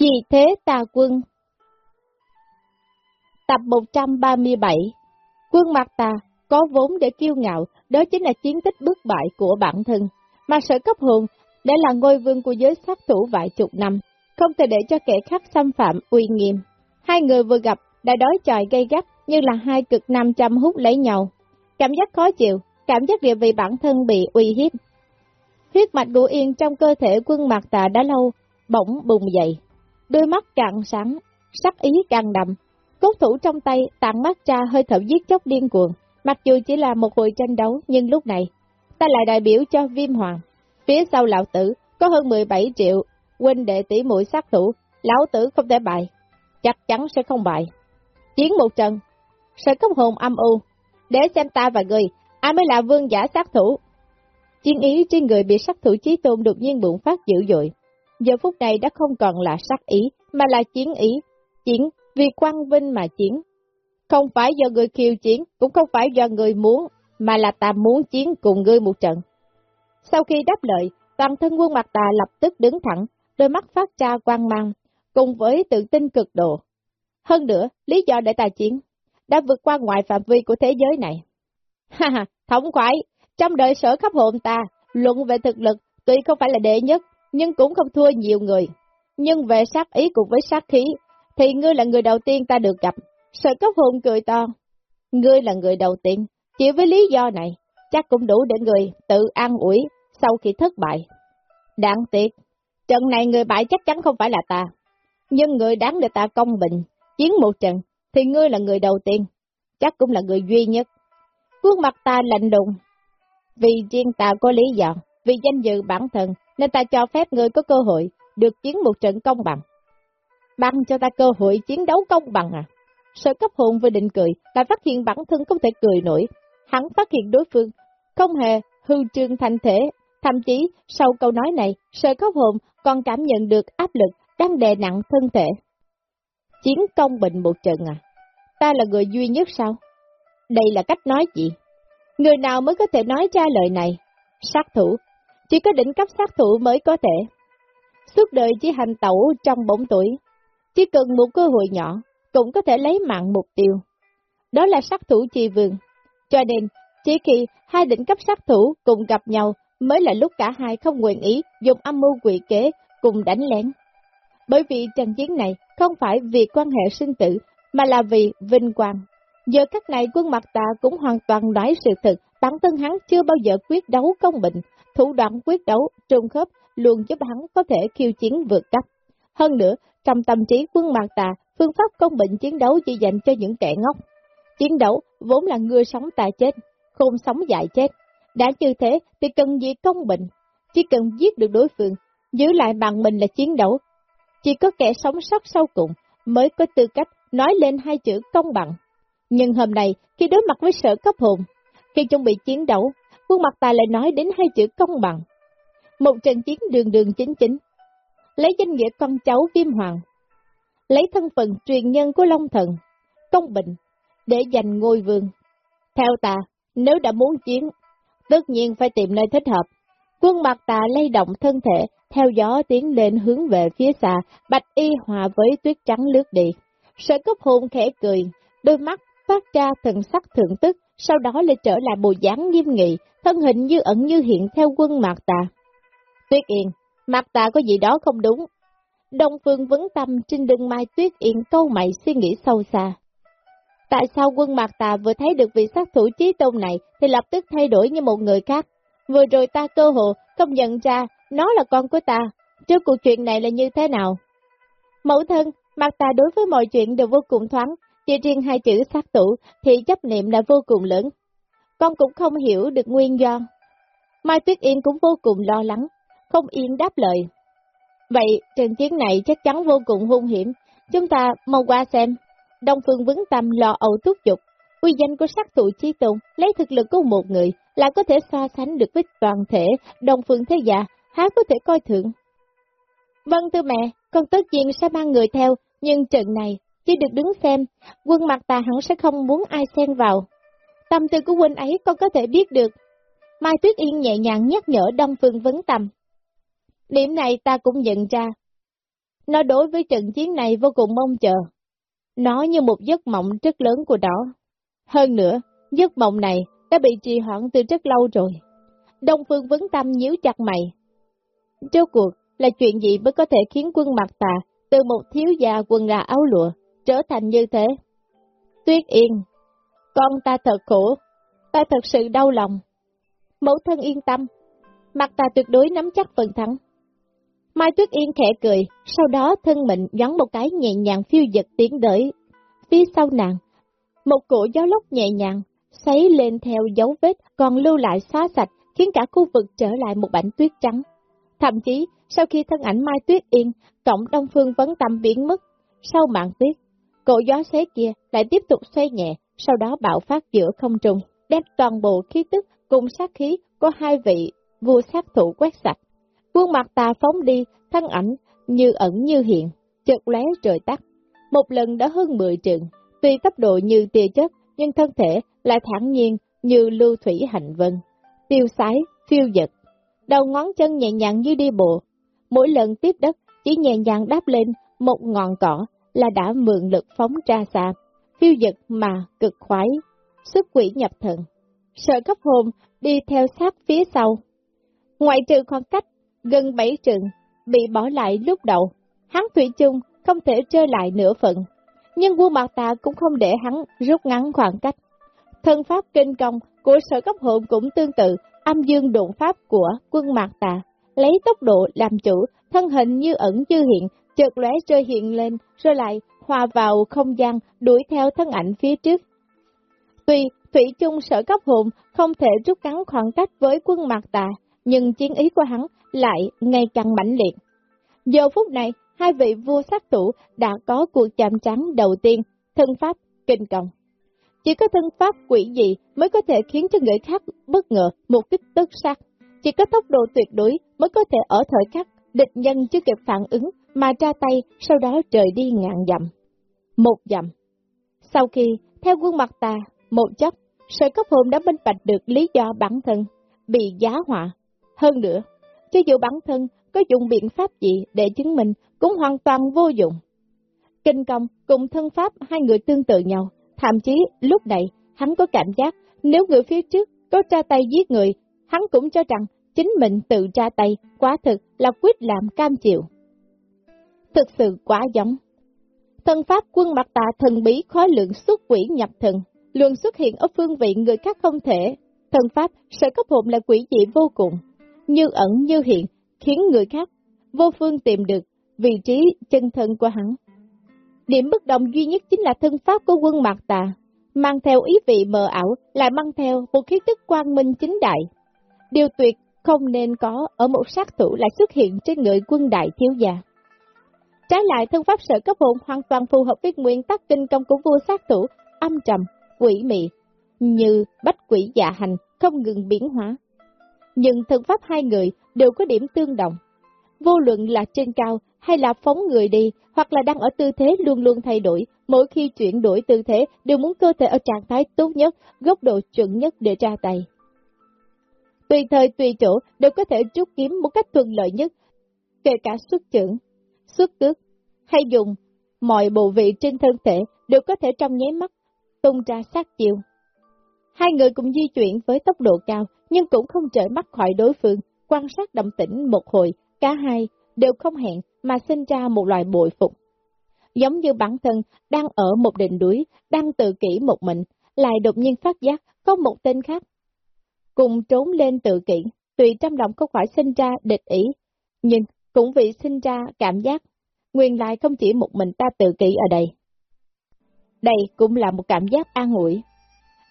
Vì thế tà quân Tập 137 Quân mặt tà có vốn để kiêu ngạo, đó chính là chiến tích bất bại của bản thân. Mà sở cấp hồn đã là ngôi vương của giới sát thủ vài chục năm, không thể để cho kẻ khác xâm phạm uy nghiêm. Hai người vừa gặp đã đói chọi gây gắt như là hai cực nam chăm hút lấy nhau. Cảm giác khó chịu, cảm giác địa vị bản thân bị uy hiếp. Huyết mạch của yên trong cơ thể quân mặt tà đã lâu, bỗng bùng dậy. Đôi mắt càng sáng, sắc ý càng đậm. Cốt thủ trong tay tạng mắt cha hơi thở giết chóc điên cuồng. Mặc dù chỉ là một hồi tranh đấu, nhưng lúc này, ta lại đại biểu cho viêm hoàng. Phía sau lão tử có hơn 17 triệu, huynh đệ tỷ mũi sát thủ, lão tử không thể bại, chắc chắn sẽ không bại. Chiến một trận, sẽ cấp hồn âm u, để xem ta và người, ai mới là vương giả sát thủ. Chiến ý trên người bị sát thủ chí tôn đột nhiên bụng phát dữ dội. Giờ phút này đã không còn là sát ý, mà là chiến ý. Chiến vì quang vinh mà chiến. Không phải do người khiêu chiến, cũng không phải do người muốn, mà là ta muốn chiến cùng ngươi một trận. Sau khi đáp lời, toàn thân quân mặt tà lập tức đứng thẳng, đôi mắt phát ra quang mang, cùng với tự tin cực độ. Hơn nữa, lý do để ta chiến, đã vượt qua ngoài phạm vi của thế giới này. Ha ha, thống khoái, trong đời sở khắp hồn ta, luận về thực lực, tuy không phải là đệ nhất, nhưng cũng không thua nhiều người. Nhưng về sát ý cùng với sát khí, thì ngươi là người đầu tiên ta được gặp. Sở cấp hồn cười to. Ngươi là người đầu tiên, chỉ với lý do này, chắc cũng đủ để người tự an ủi sau khi thất bại. Đáng tiếc, trận này người bại chắc chắn không phải là ta, nhưng người đáng để ta công bình, chiến một trận, thì ngươi là người đầu tiên, chắc cũng là người duy nhất. Khuôn mặt ta lạnh đùng, vì riêng ta có lý do, vì danh dự bản thân, nên ta cho phép ngươi có cơ hội được chiến một trận công bằng. Bằng cho ta cơ hội chiến đấu công bằng à? Sở cấp hồn vừa định cười, lại phát hiện bản thân không thể cười nổi. Hắn phát hiện đối phương không hề hư trương thành thể, thậm chí sau câu nói này, sở cấp hồn còn cảm nhận được áp lực đang đè nặng thân thể. Chiến công bình một trận à? Ta là người duy nhất sao? Đây là cách nói gì? Người nào mới có thể nói ra lời này? Sát thủ. Chỉ có đỉnh cấp sát thủ mới có thể. Suốt đời chỉ hành tẩu trong bóng tuổi. Chỉ cần một cơ hội nhỏ, cũng có thể lấy mạng mục tiêu. Đó là sát thủ chi vương. Cho nên, chỉ khi hai đỉnh cấp sát thủ cùng gặp nhau mới là lúc cả hai không nguyện ý dùng âm mưu quỷ kế cùng đánh lén. Bởi vì trận chiến này không phải vì quan hệ sinh tử, mà là vì vinh quang. Giờ cách này quân mặt ta cũng hoàn toàn nói sự thật, bản thân hắn chưa bao giờ quyết đấu công bình, thủ đoạn quyết đấu trùng khớp luôn giúp hắn có thể khiêu chiến vượt cấp. Hơn nữa, trong tâm trí quân mạc tà, phương pháp công bình chiến đấu chỉ dành cho những kẻ ngốc. Chiến đấu vốn là ngưa sống ta chết, khôn sống dại chết. Đã như thế thì cần gì công bình, chỉ cần giết được đối phương, giữ lại bằng mình là chiến đấu. Chỉ có kẻ sống sót sau cùng mới có tư cách nói lên hai chữ công bằng. Nhưng hôm nay, khi đối mặt với sở cấp hồn, khi chuẩn bị chiến đấu, quân mặt ta lại nói đến hai chữ công bằng. Một trận chiến đường đường chính chính, lấy danh nghĩa con cháu viêm hoàng, lấy thân phận truyền nhân của Long Thần, công bình, để giành ngôi vương. Theo ta, nếu đã muốn chiến, tất nhiên phải tìm nơi thích hợp. Quân mặt tà lay động thân thể, theo gió tiến lên hướng về phía xa, bạch y hòa với tuyết trắng lướt đi. Sở cấp hồn khẽ cười, đôi mắt phát ra thần sắc thượng tức, sau đó lại trở lại bộ dáng nghiêm nghị, thân hình như ẩn như hiện theo quân mạc tà. Tuyết yên, mạc tà có gì đó không đúng. Đông phương vấn tâm trên đường mai tuyết yên câu mày suy nghĩ sâu xa. Tại sao quân mạc tà vừa thấy được vị sát thủ trí tôn này thì lập tức thay đổi như một người khác? Vừa rồi ta cơ hồ không nhận ra nó là con của ta. Trước cuộc chuyện này là như thế nào? Mẫu thân, Mạc Tà đối với mọi chuyện đều vô cùng thoáng, chỉ riêng hai chữ sát thủ thì chấp niệm là vô cùng lớn. Con cũng không hiểu được nguyên do. Mai Tuyết Yên cũng vô cùng lo lắng, không yên đáp lời. Vậy trận chiến này chắc chắn vô cùng hung hiểm, chúng ta mau qua xem. Đông Phương vững tâm lo âu thúc giục, uy danh của sát thủ chi tùng lấy thực lực của một người là có thể so sánh được với toàn thể Đông Phương thế gia, há có thể coi thường. Vâng thưa mẹ, con tất nhiên sẽ mang người theo, nhưng trận này chỉ được đứng xem, quân mặt tà hẳn sẽ không muốn ai xen vào. Tâm tư của huynh ấy con có thể biết được. Mai Tuyết Yên nhẹ nhàng nhắc nhở Đông Phương vấn tâm. Điểm này ta cũng nhận ra. Nó đối với trận chiến này vô cùng mong chờ. Nó như một giấc mộng rất lớn của đó. Hơn nữa, giấc mộng này đã bị trì hoãn từ rất lâu rồi. Đông Phương Vấn Tâm nhíu chặt mày. Trước cuộc là chuyện gì mới có thể khiến quân mặt tà từ một thiếu già quần gà áo lụa trở thành như thế? Tuyết Yên, con ta thật khổ, ta thật sự đau lòng. Mẫu thân yên tâm, mặt ta tuyệt đối nắm chắc phần thắng. Mai Tuyết Yên khẽ cười, sau đó thân mình gắn một cái nhẹ nhàng phiêu dật tiến đợi. Phía sau nàng, một cổ gió lốc nhẹ nhàng, xoáy lên theo dấu vết còn lưu lại xóa sạch, khiến cả khu vực trở lại một bảnh tuyết trắng. Thậm chí, sau khi thân ảnh Mai Tuyết Yên, cộng Đông Phương Vấn Tâm biến mất, sau mạng tuyết, cổ gió xé kia lại tiếp tục xoay nhẹ, sau đó bạo phát giữa không trung, đem toàn bộ khí tức cùng sát khí của hai vị vua sát thủ quét sạch. Quân mặt tà phóng đi, thân ảnh như ẩn như hiện, chợt lóe trời tắt. Một lần đã hơn 10 trường, tuy tốc độ như tia chất, nhưng thân thể lại thẳng nhiên như lưu thủy hành vân, tiêu sái, phiêu dật. Đầu ngón chân nhẹ nhàng như đi bộ, mỗi lần tiếp đất chỉ nhẹ nhàng đáp lên một ngọn cỏ là đã mượn lực phóng ra xa, phiêu dật mà cực khoái, xuất quỷ nhập thần. Sợ cấp hồn đi theo sát phía sau. Ngoại trừ khoảng cách gần bảy trường, bị bỏ lại lúc đầu, hắn Thủy chung không thể trơ lại nửa phận. Nhưng vua Mạc ta cũng không để hắn rút ngắn khoảng cách. Thân pháp kinh công của sở cấp hồn cũng tương tự, âm dương đụng pháp của quân Mạc Tà, lấy tốc độ làm chủ, thân hình như ẩn như hiện, chợt lóe rơi hiện lên, rồi lại hòa vào không gian, đuổi theo thân ảnh phía trước. Tuy Thủy chung sở cấp hồn không thể rút ngắn khoảng cách với quân Mạc Tà, nhưng chiến ý của hắn lại ngày càng mãnh liệt. Giờ phút này, hai vị vua sát thủ đã có cuộc chạm trắng đầu tiên, thân pháp, kinh công. Chỉ có thân pháp quỷ dị mới có thể khiến cho người khác bất ngờ một kích tức sát. Chỉ có tốc độ tuyệt đối mới có thể ở thời khắc địch nhân chưa kịp phản ứng mà ra tay, sau đó trời đi ngàn dặm. Một dặm. Sau khi, theo quân mặt tà, một chấp, sợi cấp hồn đã minh bạch được lý do bản thân bị giá họa. Hơn nữa, cho dù bản thân có dùng biện pháp gì để chứng minh cũng hoàn toàn vô dụng. Kinh công cùng thân pháp hai người tương tự nhau, thậm chí lúc này hắn có cảm giác nếu người phía trước có tra tay giết người, hắn cũng cho rằng chính mình tự tra tay, quá thực là quyết làm cam chịu. Thực sự quá giống. Thân pháp quân mặt tà thần bí khó lượng xuất quỷ nhập thần, luôn xuất hiện ở phương vị người khác không thể. Thần pháp sở cấp hồn là quỷ dị vô cùng, như ẩn như hiện, khiến người khác vô phương tìm được vị trí chân thân của hắn. Điểm bất đồng duy nhất chính là thân pháp của quân mặt Tà, mang theo ý vị mờ ảo, lại mang theo một khí tức quang minh chính đại. Điều tuyệt không nên có ở một sát thủ lại xuất hiện trên người quân đại thiếu gia. Trái lại thân pháp sở cấp hồn hoàn toàn phù hợp với nguyên tắc kinh công của vua sát thủ, âm trầm, quỷ mị, như bách quỷ dạ hành, không ngừng biến hóa. Nhưng thân pháp hai người đều có điểm tương đồng. Vô luận là trên cao hay là phóng người đi, hoặc là đang ở tư thế luôn luôn thay đổi, mỗi khi chuyển đổi tư thế đều muốn cơ thể ở trạng thái tốt nhất, góc độ chuẩn nhất để ra tay. Tùy thời tùy chỗ đều có thể rút kiếm một cách thuận lợi nhất, kể cả xuất trưởng, xuất tước, hay dùng mọi bộ vị trên thân thể đều có thể trong nháy mắt tung ra sát chiều. Hai người cùng di chuyển với tốc độ cao, nhưng cũng không trở mắt khỏi đối phương, quan sát động tĩnh một hồi, cả hai đều không hẹn mà sinh ra một loại bội phục. Giống như bản thân đang ở một đỉnh núi, đang tự kỷ một mình, lại đột nhiên phát giác có một tên khác. Cùng trốn lên tự kỷ, tùy trong lòng không phải sinh ra địch ý, nhưng cũng vì sinh ra cảm giác, nguyên lại không chỉ một mình ta tự kỷ ở đây. Đây cũng là một cảm giác an ủi.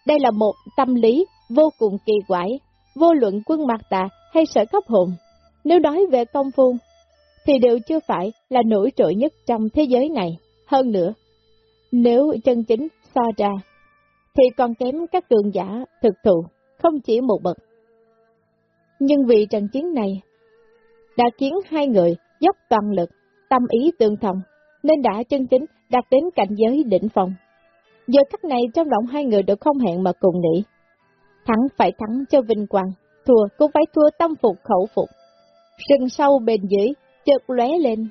Đây là một tâm lý vô cùng kỳ quái, vô luận quân mặt tà hay sở cấp hồn. Nếu nói về công phu, thì đều chưa phải là nổi trội nhất trong thế giới này. Hơn nữa, nếu chân chính so ra, thì còn kém các cường giả thực thụ, không chỉ một bậc. Nhưng vì trận chiến này, đã khiến hai người dốc toàn lực, tâm ý tương thông, nên đã chân chính đạt đến cảnh giới đỉnh phòng. Giờ khắc này trong lòng hai người đều không hẹn mà cùng nghĩ. Thắng phải thắng cho vinh quang, thua cũng phải thua tâm phục khẩu phục. Rừng sâu bên dưới, chợt lóe lên.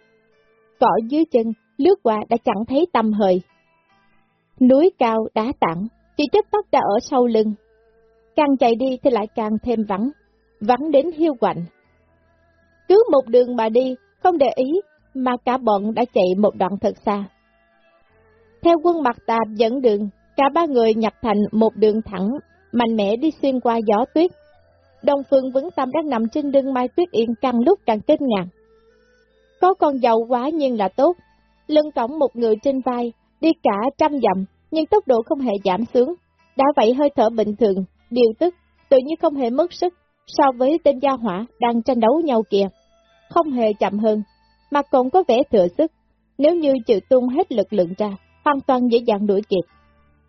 cỏ dưới chân, lướt qua đã chẳng thấy tâm hơi. Núi cao đá tặng, chỉ chấp tóc đã ở sau lưng. Càng chạy đi thì lại càng thêm vắng, vắng đến hiu quạnh. Cứ một đường mà đi, không để ý, mà cả bọn đã chạy một đoạn thật xa. Theo quân mặt tạp dẫn đường, cả ba người nhập thành một đường thẳng, mạnh mẽ đi xuyên qua gió tuyết. Đông Phương Vững Tâm đang nằm trên lưng Mai Tuyết Yên càng lúc càng kinh ngạc. Có con giàu quá nhưng là tốt, lưng cổng một người trên vai, đi cả trăm dặm, nhưng tốc độ không hề giảm xuống. Đã vậy hơi thở bình thường, điều tức, tự nhiên không hề mất sức so với tên gia hỏa đang tranh đấu nhau kìa. Không hề chậm hơn, mà còn có vẻ thừa sức. Nếu như chịu tung hết lực lượng ra, hoàn toàn dễ dàng đuổi kịp.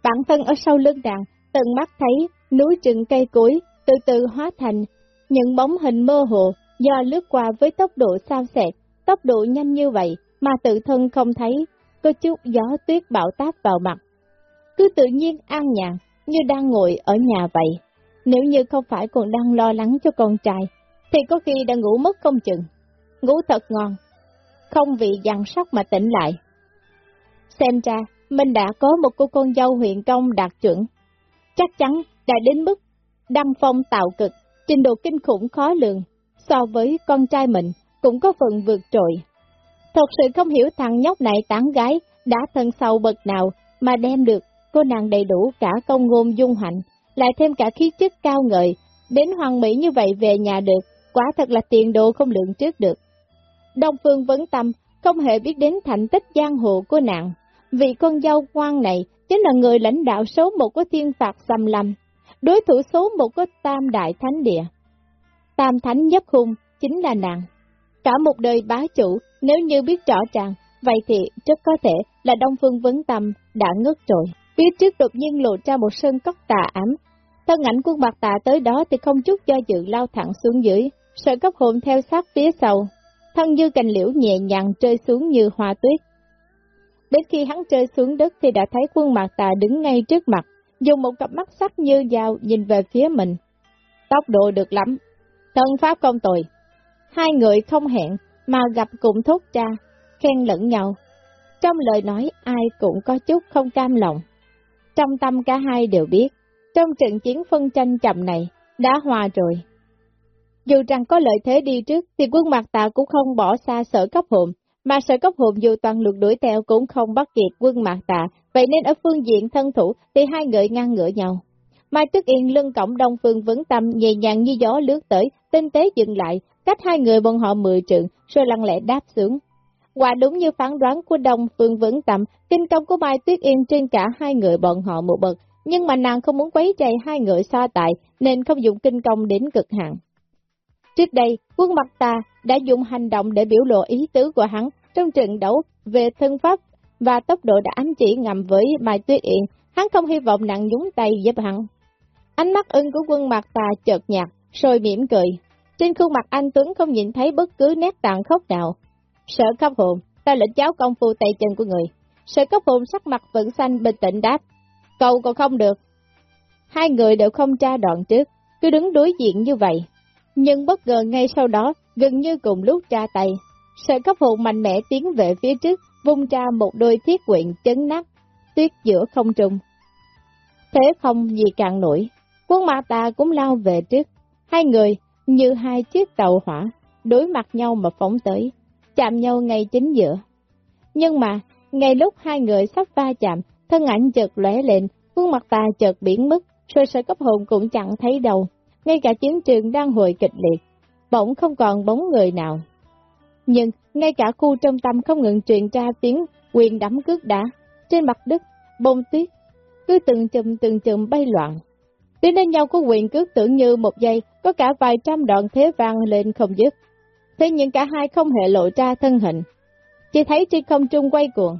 Bản thân ở sau lưng đàn, tận mắt thấy núi rừng cây cối từ từ hóa thành những bóng hình mơ hồ do lướt qua với tốc độ sao xẹt, tốc độ nhanh như vậy mà tự thân không thấy, có chút gió tuyết bão táp vào mặt. Cứ tự nhiên an nhàn, như đang ngồi ở nhà vậy. Nếu như không phải còn đang lo lắng cho con trai, thì có khi đã ngủ mất không chừng. Ngủ thật ngon, không vì dằn sóc mà tỉnh lại. Xem ra, mình đã có một cô con dâu huyện công đạt chuẩn. Chắc chắn đã đến mức đăng phong tạo cực, trình độ kinh khủng khó lường, so với con trai mình cũng có phần vượt trội. Thật sự không hiểu thằng nhóc này tán gái đã thân sâu bậc nào mà đem được cô nàng đầy đủ cả công ngôn dung hạnh, lại thêm cả khí chất cao ngợi, đến hoàng mỹ như vậy về nhà được, quả thật là tiền đồ không lượng trước được. Đông Phương Vấn Tâm không hề biết đến thành tích giang hồ của nàng, vị con dâu quan này chính là người lãnh đạo số một của thiên phạt xâm lâm, đối thủ số một của tam đại thánh địa. Tam thánh nhất hung chính là nàng. Cả một đời bá chủ, nếu như biết rõ ràng, vậy thì rất có thể là Đông Phương Vấn Tâm đã ngất rồi. Phía trước đột nhiên lộ ra một sân cốc tà ám. Thân ảnh quân mặt tà tới đó thì không chút do dự lao thẳng xuống dưới, sợ cấp hồn theo sát phía sau. Thân như cành liễu nhẹ nhàng rơi xuống như hoa tuyết. Đến khi hắn rơi xuống đất thì đã thấy quân mặt tà đứng ngay trước mặt, dùng một cặp mắt sắc như dao nhìn về phía mình. Tốc độ được lắm, thân pháp công tồi. Hai người không hẹn mà gặp cùng thốt cha, khen lẫn nhau. Trong lời nói ai cũng có chút không cam lòng. Trong tâm cả hai đều biết, trong trận chiến phân tranh chậm này, đã hòa rồi. Dù rằng có lợi thế đi trước, thì quân mặt tạ cũng không bỏ xa sở cấp hồn, mà sở cấp hồn dù toàn lực đuổi theo cũng không bắt kịp quân mặt tạ, vậy nên ở phương diện thân thủ thì hai người ngang ngửa nhau. Mai Tức Yên lưng cổng đông phương vững tâm nhẹ nhàng như gió lướt tới, tinh tế dừng lại, cách hai người bọn họ mười trượng, rồi lặng lẽ đáp xuống. Quả đúng như phán đoán của Đông Phương Vững Tâm, kinh công của Mai Tuyết Yên trên cả hai người bọn họ một bậc, nhưng mà nàng không muốn quấy rầy hai người so tại, nên không dùng kinh công đến cực hạn. Trước đây, quân mặt ta đã dùng hành động để biểu lộ ý tứ của hắn trong trận đấu về thân pháp và tốc độ đã ám chỉ ngầm với Mai Tuyết Yên, hắn không hy vọng nặng nhúng tay giúp hắn. Ánh mắt ưng của quân mặt ta chợt nhạt, rồi mỉm cười. Trên khuôn mặt anh Tuấn không nhìn thấy bất cứ nét tàn khốc nào, Sợ khóc hồn, ta lĩnh giáo công phu tay chân của người. Sợ khóc hồn sắc mặt vẫn xanh bình tĩnh đáp. Cầu còn không được. Hai người đều không tra đoạn trước, cứ đứng đối diện như vậy. Nhưng bất ngờ ngay sau đó, gần như cùng lúc tra tay. sợi cấp hồn mạnh mẽ tiến về phía trước, vung ra một đôi thiết quyện chấn nát, tuyết giữa không trung. Thế không gì càng nổi, quân ma ta cũng lao về trước. Hai người như hai chiếc tàu hỏa, đối mặt nhau mà phóng tới chạm nhau ngay chính giữa. Nhưng mà, ngay lúc hai người sắp va chạm, thân ảnh chợt lóe lên, khuôn mặt ta chợt biến mất, rồi sợi cấp hồn cũng chẳng thấy đâu. Ngay cả chiến trường đang hồi kịch liệt, bỗng không còn bóng người nào. Nhưng, ngay cả khu trong tâm không ngừng truyền ra tiếng quyền đấm cước đá, trên mặt đất, bông tuyết, cứ từng chùm từng chùm bay loạn. Tiếng đến nhau có quyền cước tưởng như một giây, có cả vài trăm đoạn thế vang lên không dứt thế nhưng cả hai không hề lộ ra thân hình, chỉ thấy trên không trung quay cuồng.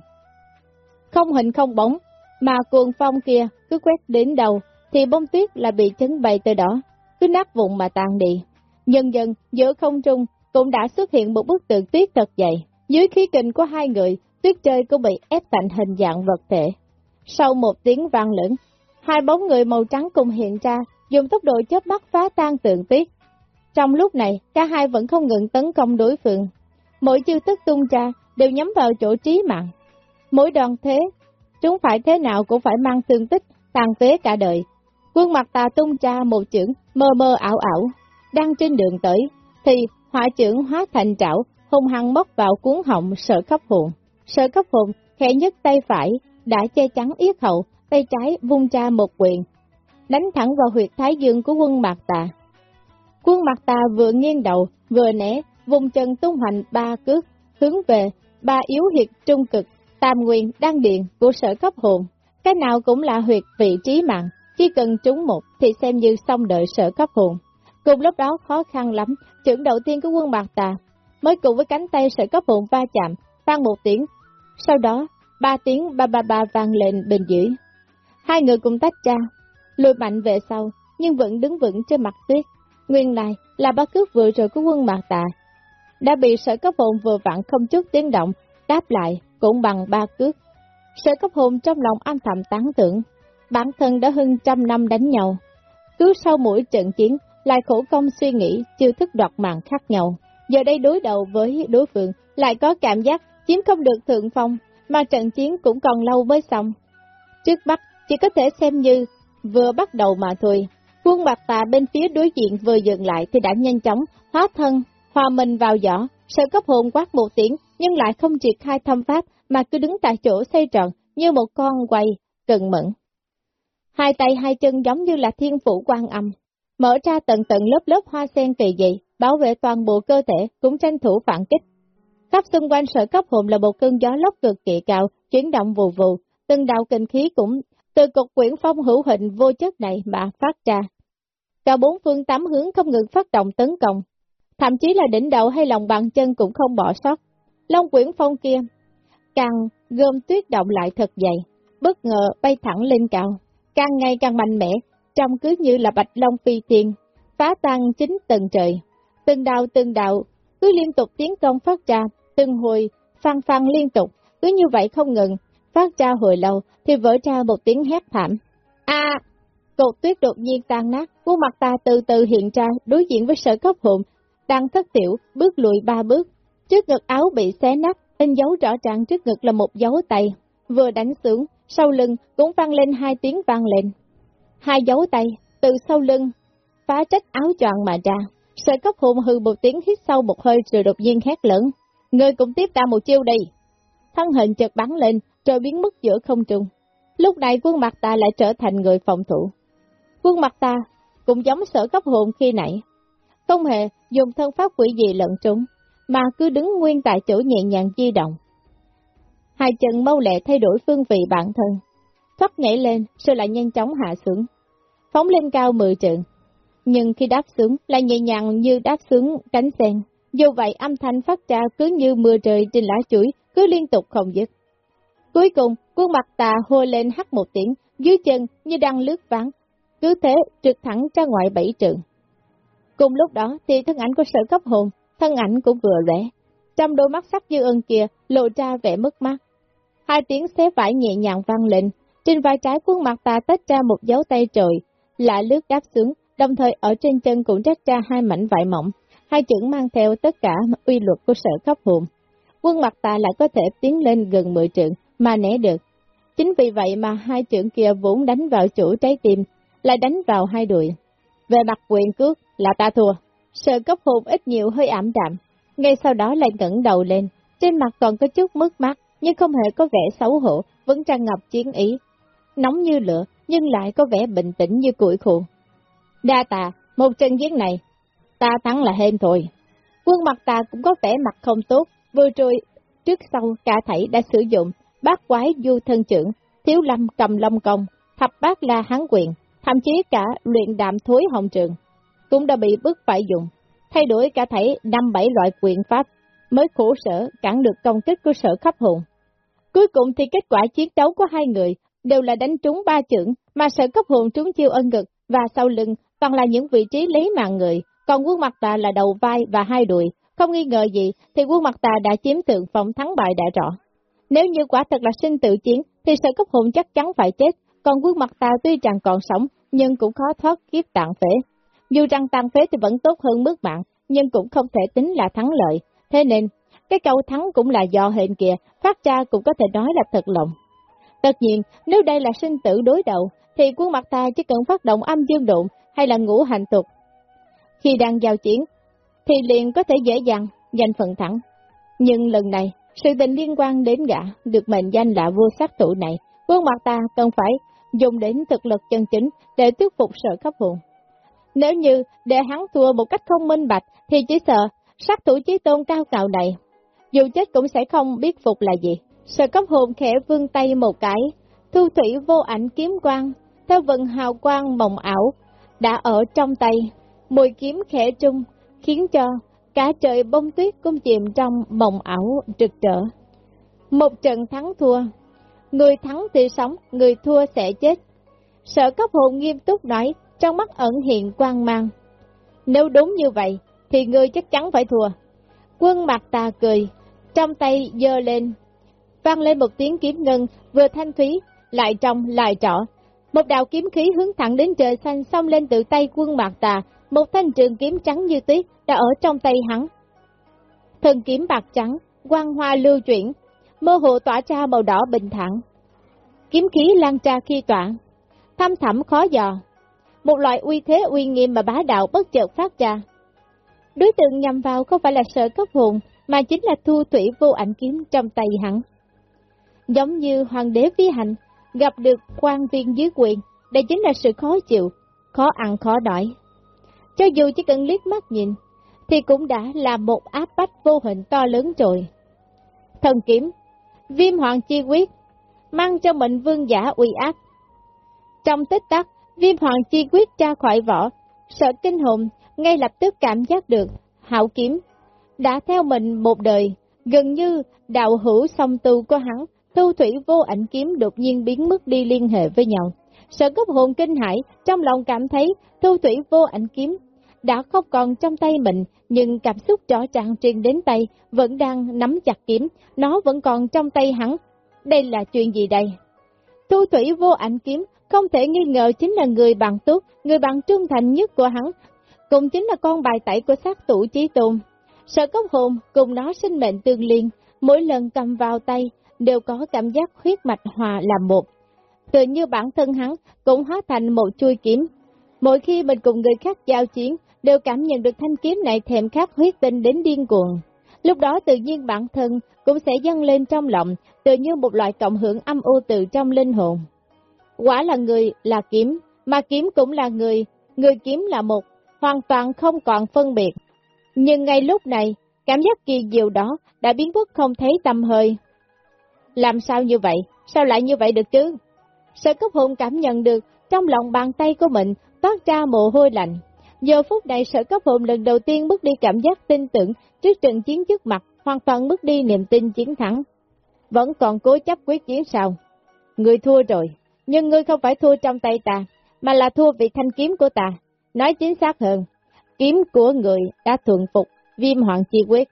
Không hình không bóng, mà cuồng phong kia cứ quét đến đầu, thì bông tuyết là bị chấn bay tới đó, cứ nát vụn mà tan đi. Dần dần, giữa không trung cũng đã xuất hiện một bức tượng tuyết thật dày. Dưới khí kình của hai người, tuyết chơi cũng bị ép thành hình dạng vật thể. Sau một tiếng vang lửng, hai bóng người màu trắng cùng hiện ra, dùng tốc độ chớp mắt phá tan tượng tuyết. Trong lúc này, cả hai vẫn không ngừng tấn công đối phương. Mỗi chiêu thức tung ra đều nhắm vào chỗ trí mạng. Mỗi đoàn thế, chúng phải thế nào cũng phải mang tương tích, tàn phế cả đời. Quân mặt tà tung cha một chưởng, mơ mơ ảo ảo, đang trên đường tới, thì hỏa trưởng hóa thành trảo, hung hăng móc vào cuốn họng sợ cấp hồn. Sợ cấp hồn khẽ nhất tay phải, đã che chắn yết hậu, tay trái vung cha một quyền, đánh thẳng vào huyệt thái dương của quân mặt tà. Quân mặt tà vừa nghiêng đầu, vừa né, vùng chân tung hoành ba cước, hướng về ba yếu huyệt trung cực, tam nguyên, đan điện của sở cấp hồn. Cái nào cũng là huyệt vị trí mạng, chỉ cần trúng một thì xem như xong đợi sở cấp hồn. Cùng lúc đó khó khăn lắm, trưởng đầu tiên của quân mạc tà, mới cùng với cánh tay sở cấp hồn va chạm, vang một tiếng. Sau đó, ba tiếng ba ba ba vang lên bên dưới. Hai người cùng tách ra, lùi mạnh về sau, nhưng vẫn đứng vững trên mặt tuyết. Nguyên lai là ba cước vừa rồi của quân mạc tà. Đã bị sở cấp hồn vừa vặn không chút tiếng động, đáp lại cũng bằng ba cước. Sở cấp hồn trong lòng âm thầm tán tưởng, bản thân đã hơn trăm năm đánh nhau. Cứ sau mỗi trận chiến, lại khổ công suy nghĩ, chiêu thức đoạt mạng khác nhau. Giờ đây đối đầu với đối phương, lại có cảm giác chiếm không được thượng phong, mà trận chiến cũng còn lâu mới xong. Trước mắt, chỉ có thể xem như vừa bắt đầu mà thôi. Quân bạc tà bên phía đối diện vừa dừng lại thì đã nhanh chóng hóa thân, hòa mình vào giỏ, sợ cấp hồn quát một tiếng, nhưng lại không triệt khai thâm pháp mà cứ đứng tại chỗ xoay tròn như một con quay, cần mẫn. Hai tay hai chân giống như là thiên phủ quan âm, mở ra tận tận lớp lớp hoa sen kỳ dị, bảo vệ toàn bộ cơ thể, cũng tranh thủ phản kích. Khắp xung quanh sở cấp hồn là một cơn gió lốc cực kỳ cao, chuyển động vù vù, từng đạo kinh khí cũng từ cục quyển phong hữu hình vô chất này mà phát ra. Cả bốn phương tám hướng không ngừng phát động tấn công, thậm chí là đỉnh đầu hay lòng bàn chân cũng không bỏ sót. Long quyển phong kia, càng gom tuyết động lại thật dày, bất ngờ bay thẳng lên cao, càng ngày càng mạnh mẽ, trông cứ như là bạch long phi tiên, phá tan chính tầng trời. Từng đạo từng đạo, cứ liên tục tiến công phát ra, từng hồi, phăng phăng liên tục, cứ như vậy không ngừng, phát ra hồi lâu thì vỡ ra một tiếng hét thảm. A! cột tuyết đột nhiên tan nát, khuôn mặt ta từ từ hiện ra đối diện với sở cốc hồn, đang thất tiểu, bước lùi ba bước. Trước ngực áo bị xé nát, in dấu rõ ràng trước ngực là một dấu tay, vừa đánh xuống, sau lưng cũng vang lên hai tiếng vang lên. Hai dấu tay, từ sau lưng, phá trách áo tròn mà ra. Sở cấp hồn hư một tiếng hít sâu một hơi rồi đột nhiên hét lớn. Người cũng tiếp ta một chiêu đi. Thân hình chợt bắn lên, rồi biến mất giữa không trung. Lúc này quân mặt ta lại trở thành người phòng thủ. Quân mặt ta cũng giống sở cấp hồn khi nãy. Không hề dùng thân pháp quỷ gì lận trúng, mà cứ đứng nguyên tại chỗ nhẹ nhàng di động. Hai chân mau lẹ thay đổi phương vị bản thân, thoát nhảy lên rồi lại nhanh chóng hạ xuống, phóng lên cao mười trượng. Nhưng khi đáp xuống lại nhẹ nhàng như đáp xuống cánh sen, dù vậy âm thanh phát ra cứ như mưa trời trên lá chuối, cứ liên tục không dứt. Cuối cùng, khuôn mặt tà hôi lên hắt một tiếng, dưới chân như đang lướt ván, cứ thế trượt thẳng ra ngoài bảy trượng. Cùng lúc đó thì thân ảnh của sở cấp hồn, thân ảnh cũng vừa lẻ. Trong đôi mắt sắc dư ơn kia lộ ra vẻ mất mát. Hai tiếng xé vải nhẹ nhàng vang lên, trên vai trái quân mặt tà tách ra một dấu tay trời, lạ lướt đáp xuống, đồng thời ở trên chân cũng rách ra hai mảnh vải mỏng, hai chữ mang theo tất cả uy luật của sở cấp hồn. Quân mặt tà lại có thể tiến lên gần 10 trượng, mà né được. Chính vì vậy mà hai trưởng kia vốn đánh vào chủ trái tim, lại đánh vào hai đùi. Về mặt quyền cước là ta thua. Sợ cấp hồn ít nhiều hơi ảm đạm, ngay sau đó lại ngẩng đầu lên, trên mặt còn có chút mất mắt, nhưng không hề có vẻ xấu hổ, vẫn tràn ngập chiến ý. Nóng như lửa, nhưng lại có vẻ bình tĩnh như củi khô. Đa tà, một trận chiến này, ta thắng là hên thôi. Quân mặt ta cũng có vẻ mặt không tốt, vừa rồi, trước sau cả thảy đã sử dụng bát quái du thân trưởng, thiếu lâm cầm long công, thập bát la hán quyền, thậm chí cả luyện đạm thối hồng trường, cũng đã bị bức phải dùng, thay đổi cả thảy năm bảy loại quyền pháp, mới khổ sở cản được công kích của sở khắp hồn. Cuối cùng thì kết quả chiến đấu của hai người đều là đánh trúng ba trưởng, mà sở cấp hồn trúng chiêu ân ngực và sau lưng toàn là những vị trí lấy mạng người, còn quân mặt tà là đầu vai và hai đùi. Không nghi ngờ gì thì quân mặt tà đã chiếm tượng phòng thắng bại đã rõ. Nếu như quả thật là sinh tự chiến, thì sở cấp hồn chắc chắn phải chết, còn quân mặt tà tuy rằng còn sống, nhưng cũng khó thoát kiếp tàn phế. Dù rằng tàn phế thì vẫn tốt hơn mức mạng, nhưng cũng không thể tính là thắng lợi. Thế nên, cái câu thắng cũng là do hình kìa, phát ra cũng có thể nói là thật lòng. Tất nhiên, nếu đây là sinh tử đối đầu, thì quân mặt ta chỉ cần phát động âm dương độn hay là ngũ hành tục. Khi đang giao chiến, thì liền có thể dễ dàng giành phần thắng. Nhưng lần này, sự tình liên quan đến gã được mệnh danh là vua sát thủ này, quân mặt ta cần phải dùng đến thực lực chân chính để thuyết phục sợ khắp vùng. Nếu như để hắn thua một cách không minh bạch thì chỉ sợ sát thủ chí tôn cao cạo này, dù chết cũng sẽ không biết phục là gì. Sở cấp hồn khẽ vương tay một cái, thu thủy vô ảnh kiếm quang, theo vận hào quang mộng ảo, đã ở trong tay, mùi kiếm khẽ trung, khiến cho cả trời bông tuyết cũng chìm trong mộng ảo trực trở. Một trận thắng thua, người thắng thì sống, người thua sẽ chết. Sở cấp hồn nghiêm túc nói, trong mắt ẩn hiện quang mang. Nếu đúng như vậy, thì người chắc chắn phải thua. Quân mặt tà cười, trong tay dơ lên, vang lên một tiếng kiếm ngân, vừa thanh thúy, lại trong, lại trỏ. Một đạo kiếm khí hướng thẳng đến trời xanh xông lên từ tay quân mạc tà, một thanh trường kiếm trắng như tuyết đã ở trong tay hắn. Thần kiếm bạc trắng, quang hoa lưu chuyển, mơ hồ tỏa ra màu đỏ bình thản. Kiếm khí lan ra khi tỏa, thăm thẳm khó dò. Một loại uy thế uy nghiêm mà bá đạo bất chợt phát ra. Đối tượng nhằm vào không phải là sợ cấp hồn, mà chính là thu thủy vô ảnh kiếm trong tay hắn. Giống như hoàng đế vi hành, gặp được quan viên dưới quyền, đây chính là sự khó chịu, khó ăn khó đói. Cho dù chỉ cần liếc mắt nhìn, thì cũng đã là một áp bách vô hình to lớn rồi. Thần kiếm, viêm hoàng chi quyết, mang cho mệnh vương giả uy áp. Trong tích tắc, viêm hoàng chi quyết ra khỏi vỏ, sợ kinh hồn, ngay lập tức cảm giác được, hạo kiếm, đã theo mình một đời, gần như đạo hữu song tu của hắn, thu thủy vô ảnh kiếm đột nhiên biến mất đi liên hệ với nhau. Sợ gốc hồn kinh hải, trong lòng cảm thấy thu thủy vô ảnh kiếm đã không còn trong tay mình, nhưng cảm xúc rõ ràng truyền đến tay, vẫn đang nắm chặt kiếm, nó vẫn còn trong tay hắn. Đây là chuyện gì đây? Thu thủy vô ảnh kiếm, không thể nghi ngờ chính là người bạn tốt, người bạn trung thành nhất của hắn, cũng chính là con bài tẩy của sát tủ trí tôn. Sở cốc hồn cùng nó sinh mệnh tương liên, mỗi lần cầm vào tay đều có cảm giác huyết mạch hòa làm một. Tự như bản thân hắn cũng hóa thành một chui kiếm. Mỗi khi mình cùng người khác giao chiến, đều cảm nhận được thanh kiếm này thèm khát huyết tinh đến điên cuồng. Lúc đó tự nhiên bản thân cũng sẽ dâng lên trong lòng, tự như một loại cộng hưởng âm u từ trong linh hồn. Quả là người là kiếm, mà kiếm cũng là người, người kiếm là một, hoàn toàn không còn phân biệt. Nhưng ngay lúc này, cảm giác kỳ diệu đó đã biến mất không thấy tâm hơi. Làm sao như vậy? Sao lại như vậy được chứ? Sở cấp hồn cảm nhận được trong lòng bàn tay của mình toát ra mồ hôi lạnh. Giờ phút này sở cấp hồn lần đầu tiên mất đi cảm giác tin tưởng trước trận chiến trước mặt, hoàn toàn mất đi niềm tin chiến thắng. Vẫn còn cố chấp quyết chiến sao? Người thua rồi, nhưng ngươi không phải thua trong tay ta, mà là thua vì thanh kiếm của ta. Nói chính xác hơn, kiếm của người đã thuận phục viêm hoàng chi quyết.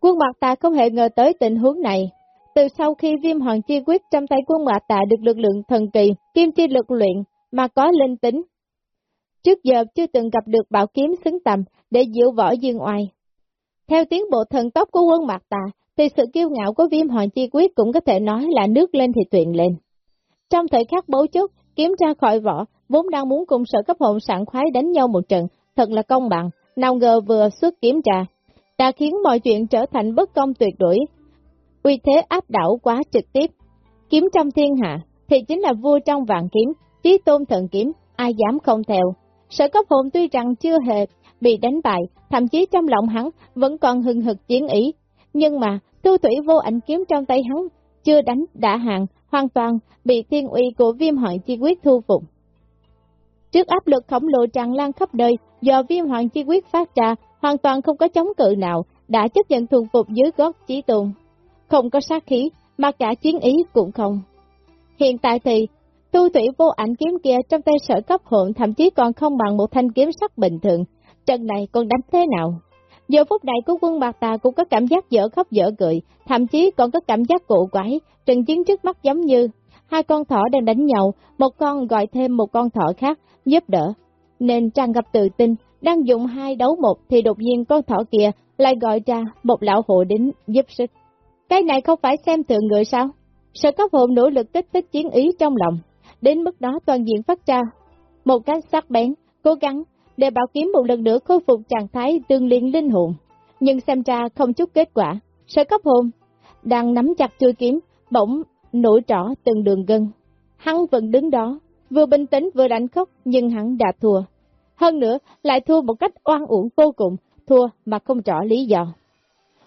Quân mặt ta không hề ngờ tới tình huống này. Từ sau khi viêm hoàng chi quyết trong tay quân mặt tạ được lực lượng thần kỳ, kim chi lực luyện, mà có linh tính. Trước giờ chưa từng gặp được bảo kiếm xứng tầm để diệu võ dương oai. Theo tiến bộ thần tốc của quân mặt tà, thì sự kiêu ngạo của viêm hoàng chi quyết cũng có thể nói là nước lên thì tuyền lên. Trong thời khắc bấu chốt, kiếm ra khỏi vỏ, vốn đang muốn cùng sở cấp hồn sẵn khoái đánh nhau một trận, thật là công bằng, nào ngờ vừa xuất kiếm ra, đã khiến mọi chuyện trở thành bất công tuyệt đối. Uy thế áp đảo quá trực tiếp. Kiếm trong thiên hạ, thì chính là vua trong vạn kiếm, chí tôn thần kiếm, ai dám không theo. Sở cấp hồn tuy rằng chưa hề bị đánh bại, thậm chí trong lòng hắn vẫn còn hừng hực chiến ý, nhưng mà tu thủy vô ảnh kiếm trong tay hắn chưa đánh đã hàng, hoàn toàn bị thiên uy của viêm hội chi quyết thu phục. Trước áp lực khổng lồ tràn lan khắp đời, do viêm hoàng chi quyết phát ra, hoàn toàn không có chống cự nào, đã chấp nhận thuần phục dưới gót chí tôn. Không có sát khí, mà cả chiến ý cũng không. Hiện tại thì, tu thủy vô ảnh kiếm kia trong tay sở cấp hồn thậm chí còn không bằng một thanh kiếm sắc bình thường. Trận này còn đánh thế nào? Giờ phút này của quân bạc tà cũng có cảm giác dở khóc dở cười, thậm chí còn có cảm giác cụ quái, trận chiến trước mắt giống như hai con thỏ đang đánh nhau, một con gọi thêm một con thỏ khác, giúp đỡ. Nên tràn gặp tự tin, đang dùng hai đấu một thì đột nhiên con thỏ kia lại gọi ra một lão hộ đến giúp sức. Cái này không phải xem thường người sao? Sở cấp hồn nỗ lực kích thích chiến ý trong lòng, đến mức đó toàn diện phát ra. Một cách sắc bén, cố gắng để bảo kiếm một lần nữa khôi phục trạng thái tương liên linh hồn. Nhưng xem ra không chút kết quả, sở cấp hồn đang nắm chặt chui kiếm, bỗng nổi trỏ từng đường gân. Hắn vẫn đứng đó, vừa bình tĩnh vừa đánh khóc, nhưng hắn đã thua. Hơn nữa, lại thua một cách oan uổng vô cùng, thua mà không rõ lý do.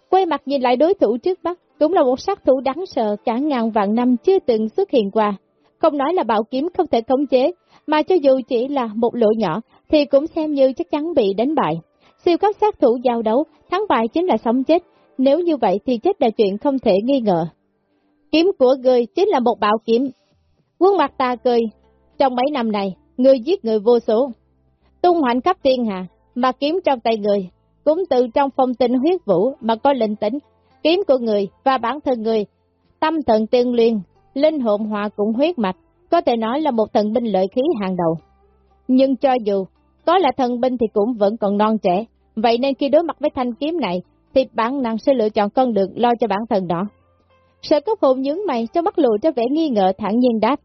Quay mặt nhìn lại đối thủ trước mắt, cũng là một sát thủ đáng sợ cả ngàn vạn năm chưa từng xuất hiện qua. Không nói là bạo kiếm không thể khống chế, mà cho dù chỉ là một lỗ nhỏ, thì cũng xem như chắc chắn bị đánh bại. Siêu cấp sát thủ giao đấu, thắng bại chính là sống chết, nếu như vậy thì chết là chuyện không thể nghi ngờ. Kiếm của người chính là một bảo kiếm. Quân mặt ta cười, trong mấy năm này, người giết người vô số, tung hoành khắp thiên hạ, mà kiếm trong tay người, cũng từ trong phong tinh huyết vũ mà có linh tính, kiếm của người và bản thân người, tâm thần tiên liên, linh hồn hòa cũng huyết mạch, có thể nói là một thần binh lợi khí hàng đầu. Nhưng cho dù có là thần binh thì cũng vẫn còn non trẻ, vậy nên khi đối mặt với thanh kiếm này, thì bản năng sẽ lựa chọn con đường lo cho bản thân đó. Sở cấp hồn nhướng mày cho mắt lùi cho vẻ nghi ngờ thẳng nhiên đáp.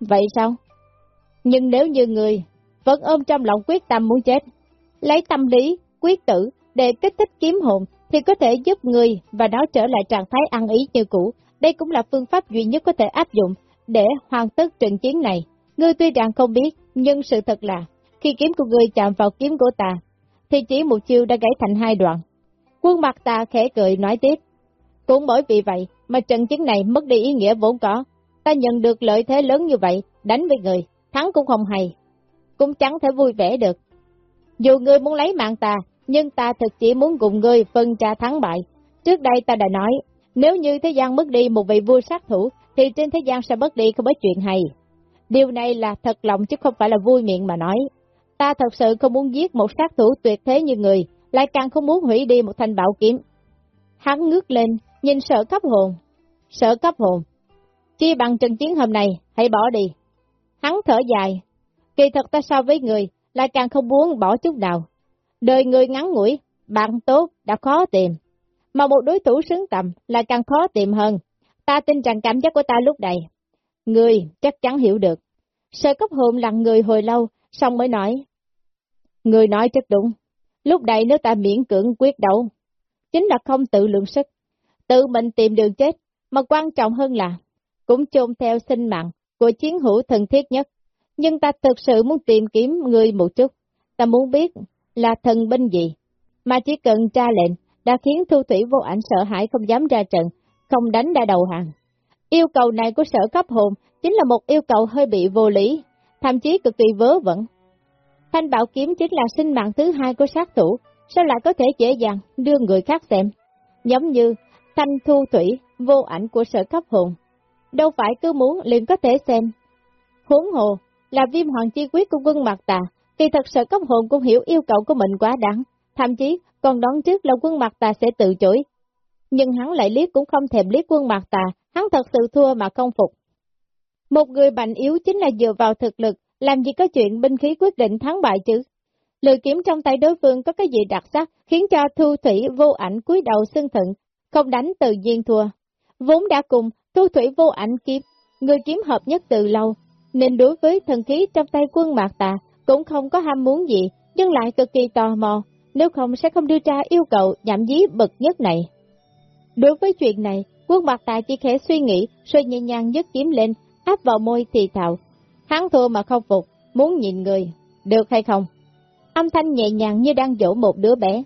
Vậy sao? Nhưng nếu như người vẫn ôm trong lòng quyết tâm muốn chết, lấy tâm lý, quyết tử để kích thích kiếm hồn thì có thể giúp người và nó trở lại trạng thái ăn ý như cũ. Đây cũng là phương pháp duy nhất có thể áp dụng để hoàn tất trận chiến này. Ngươi tuy rằng không biết, nhưng sự thật là, khi kiếm của ngươi chạm vào kiếm của ta, thì chỉ một chiêu đã gãy thành hai đoạn. Quân mặt ta khẽ cười nói tiếp, cũng bởi vì vậy mà trận chiến này mất đi ý nghĩa vốn có. Ta nhận được lợi thế lớn như vậy, đánh với người, thắng cũng không hay. Cũng chẳng thể vui vẻ được. Dù ngươi muốn lấy mạng ta, nhưng ta thực chỉ muốn cùng ngươi phân trà thắng bại. Trước đây ta đã nói, nếu như thế gian mất đi một vị vua sát thủ, thì trên thế gian sẽ mất đi không có chuyện hay. Điều này là thật lòng chứ không phải là vui miệng mà nói. Ta thật sự không muốn giết một sát thủ tuyệt thế như người, lại càng không muốn hủy đi một thanh bảo kiếm. Hắn ngước lên, nhìn sợ cấp hồn. Sợ cấp hồn. Chi bằng trận chiến hôm nay, hãy bỏ đi. Hắn thở dài. Kỳ thật ta so với người, lại càng không muốn bỏ chút nào. Đời người ngắn ngủi, bạn tốt đã khó tìm. Mà một đối thủ xứng tầm là càng khó tìm hơn. Ta tin rằng cảm giác của ta lúc này. Người chắc chắn hiểu được. Sở cấp hồn lặng người hồi lâu, xong mới nói. Người nói rất đúng. Lúc này nếu ta miễn cưỡng quyết đấu, chính là không tự lượng sức, tự mình tìm đường chết, mà quan trọng hơn là, cũng chôn theo sinh mạng của chiến hữu thân thiết nhất. Nhưng ta thực sự muốn tìm kiếm người một chút, ta muốn biết là thần binh gì, mà chỉ cần tra lệnh đã khiến thu thủy vô ảnh sợ hãi không dám ra trận, không đánh đã đầu hàng. Yêu cầu này của sở cấp hồn chính là một yêu cầu hơi bị vô lý, thậm chí cực kỳ vớ vẩn. Thanh bảo kiếm chính là sinh mạng thứ hai của sát thủ, sao lại có thể dễ dàng đưa người khác xem? Giống như thanh thu thủy, vô ảnh của sở cấp hồn. Đâu phải cứ muốn liền có thể xem. Huống hồ là viêm hoàng chi quyết của quân mặt tà, kỳ thật sở cấp hồn cũng hiểu yêu cầu của mình quá đáng, thậm chí còn đoán trước là quân mặt tà sẽ tự chối. Nhưng hắn lại liếc cũng không thèm liếc quân mặt tà, hắn thật sự thua mà không phục. Một người mạnh yếu chính là dựa vào thực lực, làm gì có chuyện binh khí quyết định thắng bại chứ? Lưỡi kiếm trong tay đối phương có cái gì đặc sắc, khiến cho thu thủy vô ảnh cúi đầu xưng thận, không đánh tự nhiên thua. Vốn đã cùng, thu thủy vô ảnh kiếm, người kiếm hợp nhất từ lâu, nên đối với thần khí trong tay quân mạc tà, cũng không có ham muốn gì, nhưng lại cực kỳ tò mò, nếu không sẽ không đưa ra yêu cầu giảm dí bậc nhất này. Đối với chuyện này, quân mạc tà chỉ khẽ suy nghĩ, rồi nhẹ nhàng dứt kiếm lên, áp vào môi thì thào. Hắn thua mà không phục, muốn nhìn người, được hay không? Âm thanh nhẹ nhàng như đang dỗ một đứa bé.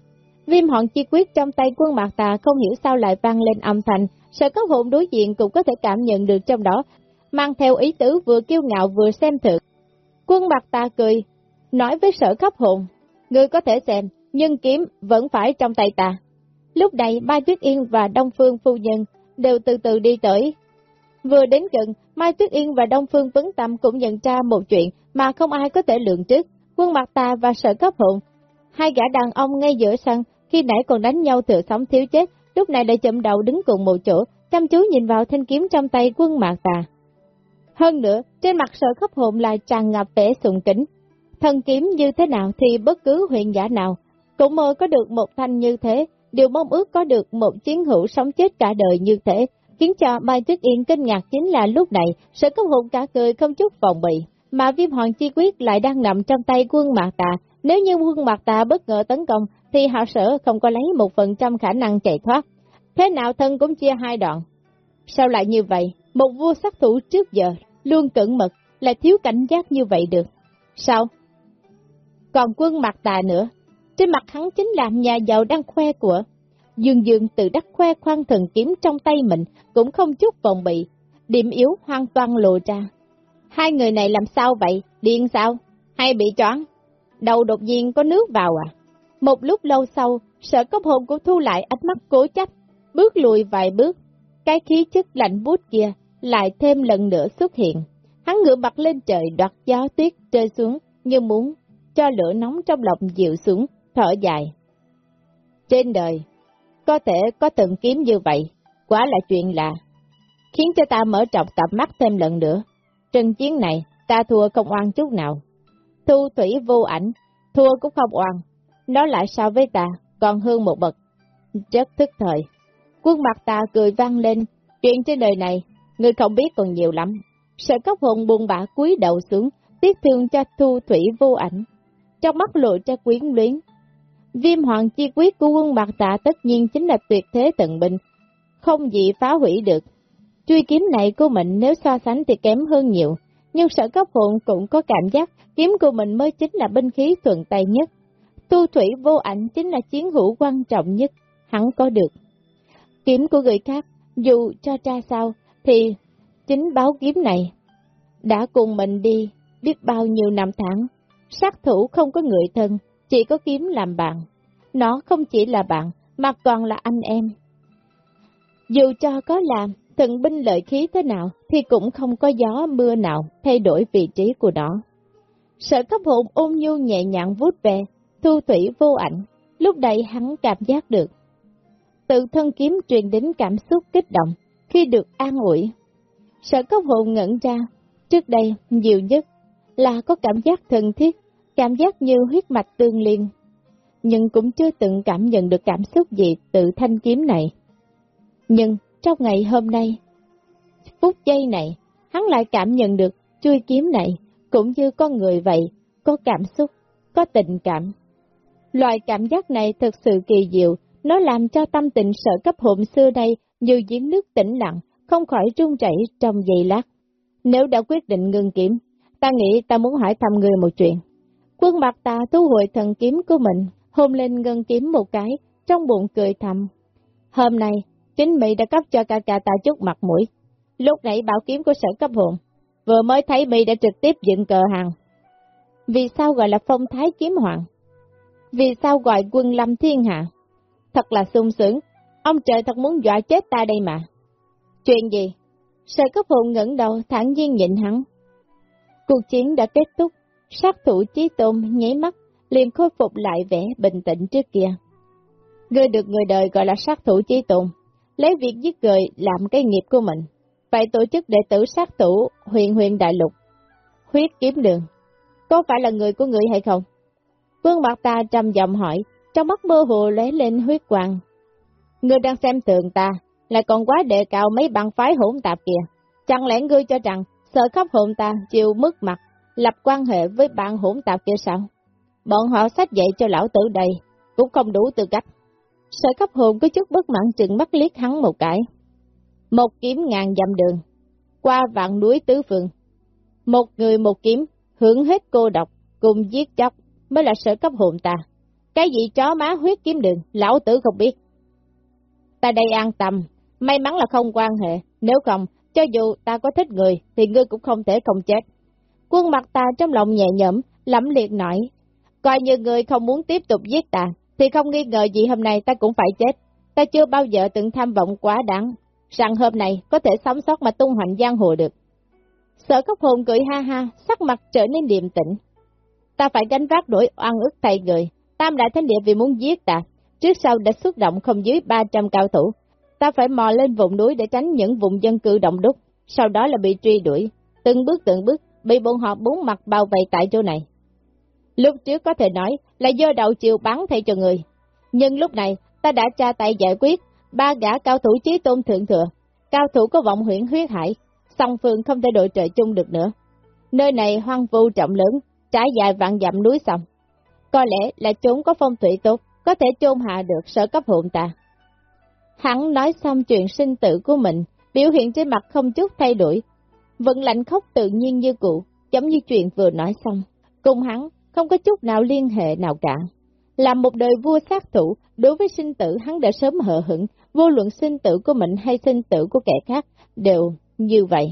Viêm hòn chi quyết trong tay quân mạc tà không hiểu sao lại vang lên âm thanh, sợ các hồn đối diện cũng có thể cảm nhận được trong đó, mang theo ý tứ vừa kiêu ngạo vừa xem thực. Quân mạc tà cười, nói với sở cấp hồn, người có thể xem, nhưng kiếm vẫn phải trong tay ta. Lúc này Mai Tuyết Yên và Đông Phương Phu Nhân đều từ từ đi tới, Vừa đến gần, Mai Tuyết Yên và Đông Phương Vấn Tâm cũng nhận ra một chuyện mà không ai có thể lượng trước. Quân mặt ta và sở cấp hồn, hai gã đàn ông ngay giữa sân, khi nãy còn đánh nhau tựa sống thiếu chết, lúc này lại chậm đầu đứng cùng một chỗ, chăm chú nhìn vào thanh kiếm trong tay quân mạc tà. Hơn nữa, trên mặt sở cấp hồn lại tràn ngập vẻ sùng kính. Thần kiếm như thế nào thì bất cứ huyện giả nào, cũng mơ có được một thanh như thế, điều mong ước có được một chiến hữu sống chết cả đời như thế, khiến cho Mai Tuyết Yên kinh ngạc chính là lúc này, sở cấp hồn cả cười không chút phòng bị, mà viêm hoàng chi quyết lại đang nằm trong tay quân mạc tà, nếu như quân mạc tà bất ngờ tấn công, thì hạ sở không có lấy một phần trăm khả năng chạy thoát. Thế nào thân cũng chia hai đoạn. Sao lại như vậy? Một vua sát thủ trước giờ, luôn cẩn mật, lại thiếu cảnh giác như vậy được. Sao? Còn quân mặt tà nữa, trên mặt hắn chính là nhà giàu đang khoe của. Dương Dương tự đắc khoe khoan thần kiếm trong tay mình, cũng không chút vòng bị, điểm yếu hoàn toàn lộ ra. Hai người này làm sao vậy? Điên sao? Hay bị choáng? Đầu đột nhiên có nước vào à? Một lúc lâu sau, sở cốc hồn của thu lại ánh mắt cố chấp, bước lùi vài bước. Cái khí chất lạnh bút kia lại thêm lần nữa xuất hiện. Hắn ngửa mặt lên trời đoạt gió tuyết rơi xuống như muốn cho lửa nóng trong lòng dịu xuống, thở dài. Trên đời, có thể có từng kiếm như vậy, quá là chuyện lạ, khiến cho ta mở trọng tập mắt thêm lần nữa. Trận chiến này, ta thua không oan chút nào. Thu thủy vô ảnh, thua cũng không oan, nó lại sao với ta, còn hơn một bậc. chất thức thời. Quân mặt ta cười vang lên, chuyện trên đời này, người không biết còn nhiều lắm. Sợ cấp hồn buồn bã cúi đầu xuống, tiếc thương cho thu thủy vô ảnh. Trong mắt lộ cho quyến luyến. Viêm hoàng chi quyết của quân mặt tạ tất nhiên chính là tuyệt thế tận bình, không gì phá hủy được. Truy kiếm này của mình nếu so sánh thì kém hơn nhiều, nhưng sở cấp hồn cũng có cảm giác kiếm của mình mới chính là binh khí thuận tay nhất. Tu thủy vô ảnh chính là chiến hữu quan trọng nhất, hắn có được. Kiếm của người khác, dù cho tra sao, thì chính báo kiếm này đã cùng mình đi biết bao nhiêu năm tháng. Sát thủ không có người thân, chỉ có kiếm làm bạn. Nó không chỉ là bạn, mà còn là anh em. Dù cho có làm, thần binh lợi khí thế nào, thì cũng không có gió mưa nào thay đổi vị trí của nó. Sở cấp hồn ôn nhu nhẹ nhàng vút về, thu thủy vô ảnh, lúc đây hắn cảm giác được. Tự thân kiếm truyền đến cảm xúc kích động, khi được an ủi. Sở cốc hồn ngẩn ra, trước đây nhiều nhất là có cảm giác thân thiết, cảm giác như huyết mạch tương liên, nhưng cũng chưa từng cảm nhận được cảm xúc gì từ thanh kiếm này. Nhưng trong ngày hôm nay, phút giây này, hắn lại cảm nhận được chui kiếm này cũng như con người vậy, có cảm xúc, có tình cảm. Loại cảm giác này thật sự kỳ diệu, nó làm cho tâm tình sợ cấp hồn xưa đây như giếng nước tĩnh lặng, không khỏi rung chảy trong giây lát. Nếu đã quyết định ngừng kiếm, ta nghĩ ta muốn hỏi thăm người một chuyện. Quân mặt ta thu hồi thần kiếm của mình, hôn lên ngân kiếm một cái, trong bụng cười thầm. Hôm nay, chính Mỹ đã cấp cho ca ca ta chút mặt mũi. Lúc nãy bảo kiếm của sở cấp hồn, vừa mới thấy Mỹ đã trực tiếp dựng cờ hàng. Vì sao gọi là phong thái kiếm hoàng? Vì sao gọi quân lâm thiên hạ? Thật là sung sướng, ông trời thật muốn dọa chết ta đây mà. Chuyện gì? sợi cấp phụ ngẩng đầu thẳng nhiên nhịn hắn. Cuộc chiến đã kết thúc, sát thủ chí tôn nháy mắt, liền khôi phục lại vẻ bình tĩnh trước kia. ngươi được người đời gọi là sát thủ chí tôn, lấy việc giết người làm cái nghiệp của mình, phải tổ chức đệ tử sát thủ huyền huyền đại lục. Huyết kiếm đường, có phải là người của người hay không? Vương mặt Ta trầm giọng hỏi, trong mắt mơ hồ lóe lên huyết quang. Ngươi đang xem thường ta, lại còn quá đệ cao mấy bằng phái hỗn tạp kìa. Chẳng lẽ ngươi cho rằng, sợ khóc hồn ta chịu mất mặt, lập quan hệ với bạn hỗn tạp kia sao? Bọn họ sách dạy cho lão tử đây, cũng không đủ tư cách. Sở cấp hồn có chút bất mãn chừng mắt liếc hắn một cái. Một kiếm ngàn dặm đường, qua vạn núi tứ phương. Một người một kiếm, hưởng hết cô độc, cùng giết chóc, mới là sở cấp hồn ta. Cái gì chó má huyết kiếm đường, lão tử không biết. Ta đây an tâm, may mắn là không quan hệ, nếu không, cho dù ta có thích người, thì ngươi cũng không thể không chết. Quân mặt ta trong lòng nhẹ nhõm, lẫm liệt nổi. coi như người không muốn tiếp tục giết ta, thì không nghi ngờ gì hôm nay ta cũng phải chết. Ta chưa bao giờ từng tham vọng quá đáng, rằng hôm nay có thể sống sót mà tung hoành giang hồ được. Sở cấp hồn cười ha ha, sắc mặt trở nên điềm tĩnh. Ta phải gánh vác nỗi oan ức thay người, tam đại thánh địa vì muốn giết ta, trước sau đã xuất động không dưới 300 cao thủ. Ta phải mò lên vùng núi để tránh những vùng dân cư động đúc, sau đó là bị truy đuổi, từng bước từng bước, bị bọn họ bốn mặt bao vây tại chỗ này. Lúc trước có thể nói là do đầu chiều bắn thay cho người. Nhưng lúc này, ta đã tra tay giải quyết, ba gã cao thủ chí tôn thượng thừa, cao thủ có vọng huyện huyết hải, song phương không thể đội trời chung được nữa. Nơi này hoang vu trọng lớn, trải dài vạn dặm núi sông. Có lẽ là chúng có phong thủy tốt, có thể chôn hạ được sở cấp hồn ta. Hắn nói xong chuyện sinh tử của mình, biểu hiện trên mặt không chút thay đổi, vẫn lạnh khóc tự nhiên như cũ, giống như chuyện vừa nói xong. Cùng hắn, không có chút nào liên hệ nào cả. Làm một đời vua sát thủ, đối với sinh tử hắn đã sớm hờ hững, vô luận sinh tử của mình hay sinh tử của kẻ khác, đều như vậy.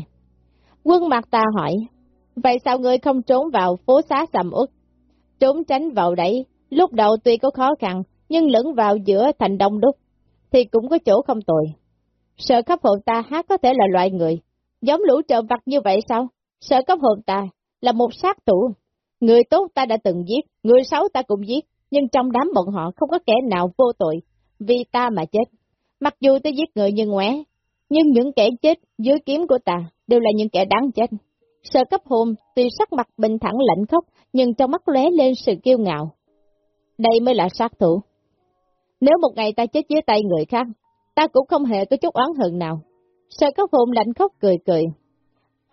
Quân mặt ta hỏi, vậy sao ngươi không trốn vào phố xá sầm uất? Trốn tránh vào đấy, lúc đầu tuy có khó khăn, nhưng lẫn vào giữa thành đông đúc, thì cũng có chỗ không tồi. Sợ khắp hồn ta hát có thể là loại người, giống lũ trộm vặt như vậy sao? Sợ khắp hồn ta là một sát thủ. Người tốt ta đã từng giết, người xấu ta cũng giết, nhưng trong đám bọn họ không có kẻ nào vô tội, vì ta mà chết. Mặc dù ta giết người như ngoé, nhưng những kẻ chết dưới kiếm của ta đều là những kẻ đáng chết. Sợ cấp hồn tuy sắc mặt bình thẳng lạnh khóc, nhưng trong mắt lóe lên sự kiêu ngạo. Đây mới là sát thủ. Nếu một ngày ta chết dưới tay người khác, ta cũng không hề có chút oán hận nào. Sợ cấp hồn lạnh khóc cười cười.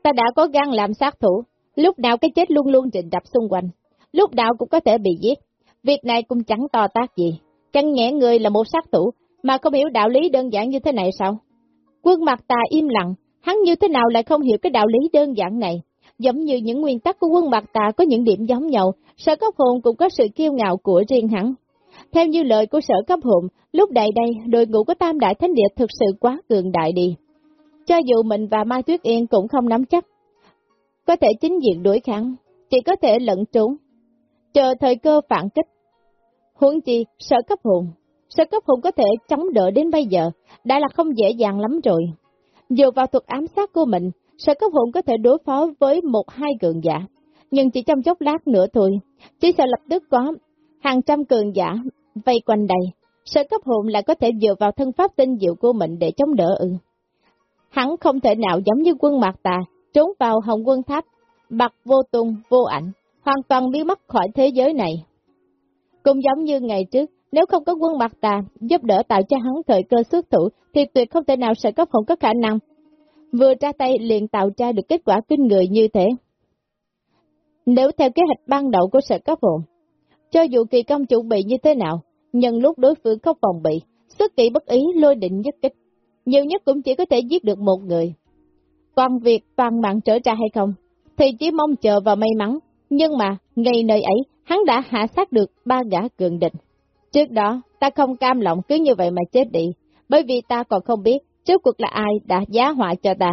Ta đã có gan làm sát thủ, lúc nào cái chết luôn luôn trình đập xung quanh, lúc nào cũng có thể bị giết. Việc này cũng chẳng to tác gì, chẳng nhẽ người là một sát thủ, mà không hiểu đạo lý đơn giản như thế này sao? Quân mặt ta im lặng, hắn như thế nào lại không hiểu cái đạo lý đơn giản này? Giống như những nguyên tắc của quân mặt tà có những điểm giống nhau, sở cấp hồn cũng có sự kiêu ngạo của riêng hắn. Theo như lời của sở cấp hồn, lúc đại đây, đội ngũ của Tam Đại Thánh Địa thực sự quá cường đại đi. Cho dù mình và Mai Tuyết Yên cũng không nắm chắc, có thể chính diện đối kháng, chỉ có thể lẫn trốn, chờ thời cơ phản kích. Huống chi, sở cấp hồn, sở cấp hồn có thể chống đỡ đến bây giờ, đã là không dễ dàng lắm rồi. Dựa vào thuật ám sát của mình, sở cấp hồn có thể đối phó với một hai cường giả, nhưng chỉ trong chốc lát nữa thôi, chỉ sợ lập tức có hàng trăm cường giả vây quanh đây, sở cấp hồn lại có thể dựa vào thân pháp tinh diệu của mình để chống đỡ ư. Hắn không thể nào giống như quân mạc tà, trốn vào hồng quân tháp, bạc vô tung, vô ảnh, hoàn toàn biến mất khỏi thế giới này. Cũng giống như ngày trước, nếu không có quân mặt tà giúp đỡ tạo cho hắn thời cơ xuất thủ, thì tuyệt không thể nào sở cấp không có khả năng. Vừa ra tay liền tạo ra được kết quả kinh người như thế. Nếu theo kế hoạch ban đầu của sở cấp hồn, cho dù kỳ công chuẩn bị như thế nào, nhân lúc đối phương không phòng bị, xuất kỳ bất ý lôi định nhất kích, nhiều nhất cũng chỉ có thể giết được một người. Còn việc toàn mạng trở ra hay không, thì chỉ mong chờ vào may mắn, nhưng mà, ngay nơi ấy, hắn đã hạ sát được ba gã cường địch. Trước đó, ta không cam lòng cứ như vậy mà chết đi, bởi vì ta còn không biết trước cuộc là ai đã giá họa cho ta.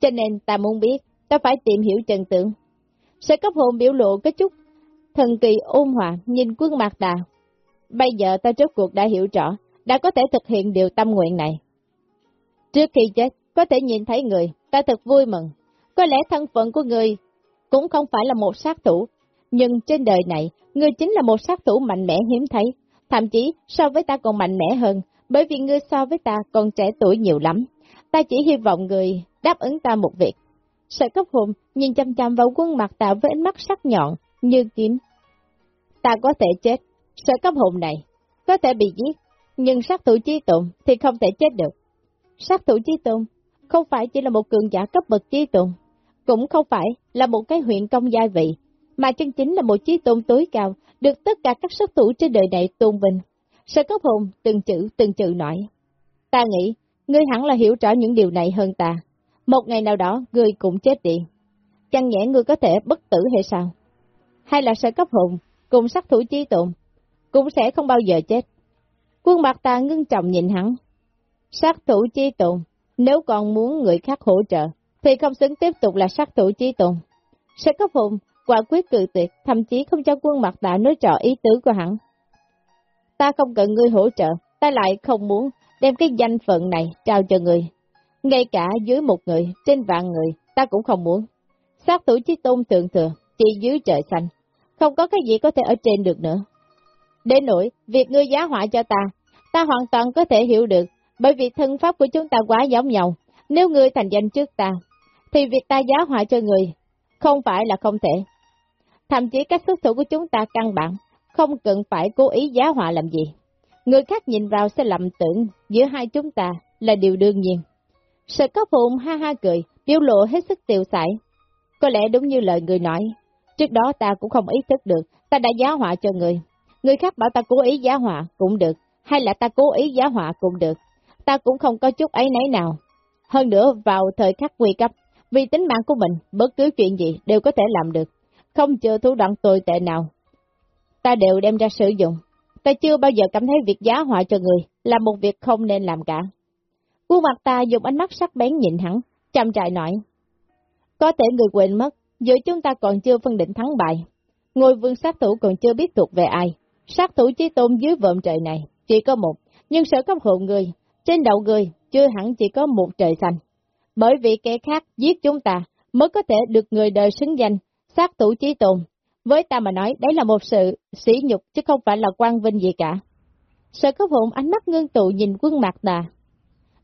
Cho nên ta muốn biết, ta phải tìm hiểu chân tượng. Sẽ cấp hồn biểu lộ cái chút thần kỳ ôn hòa nhìn quân mặt ta. Bây giờ ta trước cuộc đã hiểu rõ, đã có thể thực hiện điều tâm nguyện này. Trước khi chết, có thể nhìn thấy người, ta thật vui mừng. Có lẽ thân phận của người cũng không phải là một sát thủ, nhưng trên đời này, người chính là một sát thủ mạnh mẽ hiếm thấy, thậm chí so với ta còn mạnh mẽ hơn, bởi vì ngươi so với ta còn trẻ tuổi nhiều lắm. Ta chỉ hy vọng người đáp ứng ta một việc. Sở cấp hồn nhìn chăm chăm vào quân mặt ta với ánh mắt sắc nhọn, như kiếm. Ta có thể chết, sở cấp hồn này, có thể bị giết, nhưng sát thủ chi tụng thì không thể chết được. Sát thủ chi tụng không phải chỉ là một cường giả cấp bậc chi tụng, cũng không phải là một cái huyện công gia vị, chân chính là một chí tôn tối cao, được tất cả các sát thủ trên đời này tôn vinh. Sở cấp hồn từng chữ từng chữ nói. Ta nghĩ, ngươi hẳn là hiểu rõ những điều này hơn ta. Một ngày nào đó, ngươi cũng chết đi. Chẳng nhẽ ngươi có thể bất tử hay sao? Hay là sở cấp hồn, cùng sát thủ chí tôn, cũng sẽ không bao giờ chết. Quân mặt ta ngưng trọng nhìn hắn. Sát thủ chi tụng, nếu còn muốn người khác hỗ trợ, thì không xứng tiếp tục là sát thủ chi tụng. Sẽ cấp hùng quả quyết cự tuyệt, thậm chí không cho quân mặt đã nói trò ý tứ của hắn. Ta không cần ngươi hỗ trợ, ta lại không muốn đem cái danh phận này trao cho người. Ngay cả dưới một người, trên vạn người, ta cũng không muốn. Sát thủ chí tôn thượng thừa, chỉ dưới trời xanh, không có cái gì có thể ở trên được nữa. Đến nỗi, việc ngươi giá họa cho ta, ta hoàn toàn có thể hiểu được, bởi vì thân pháp của chúng ta quá giống nhau. Nếu ngươi thành danh trước ta, thì việc ta giá họa cho người, không phải là không thể. Thậm chí cách xuất thủ của chúng ta căn bản, không cần phải cố ý giá họa làm gì. Người khác nhìn vào sẽ lầm tưởng giữa hai chúng ta là điều đương nhiên. Sở có phụng ha ha cười, biểu lộ hết sức tiêu sải. Có lẽ đúng như lời người nói, trước đó ta cũng không ý thức được, ta đã giá họa cho người. Người khác bảo ta cố ý giá họa cũng được, hay là ta cố ý giá họa cũng được. Ta cũng không có chút ấy nấy nào. Hơn nữa, vào thời khắc nguy cấp, vì tính mạng của mình, bất cứ chuyện gì đều có thể làm được. Không chờ thủ đoạn tồi tệ nào. Ta đều đem ra sử dụng. Ta chưa bao giờ cảm thấy việc giá họa cho người là một việc không nên làm cả. Khuôn mặt ta dùng ánh mắt sắc bén nhìn hắn, chăm trại nói. Có thể người quên mất, giữa chúng ta còn chưa phân định thắng bại. Ngôi vương sát thủ còn chưa biết thuộc về ai. Sát thủ chí tôn dưới vợm trời này, chỉ có một, nhưng sở cấp hộ người, trên đầu người, chưa hẳn chỉ có một trời xanh. Bởi vì kẻ khác giết chúng ta, mới có thể được người đời xứng danh, sát thủ chí Tùng Với ta mà nói, đấy là một sự sỉ nhục, chứ không phải là quan vinh gì cả. Sở cấp hồn ánh mắt ngưng tụ nhìn quân mặt ta.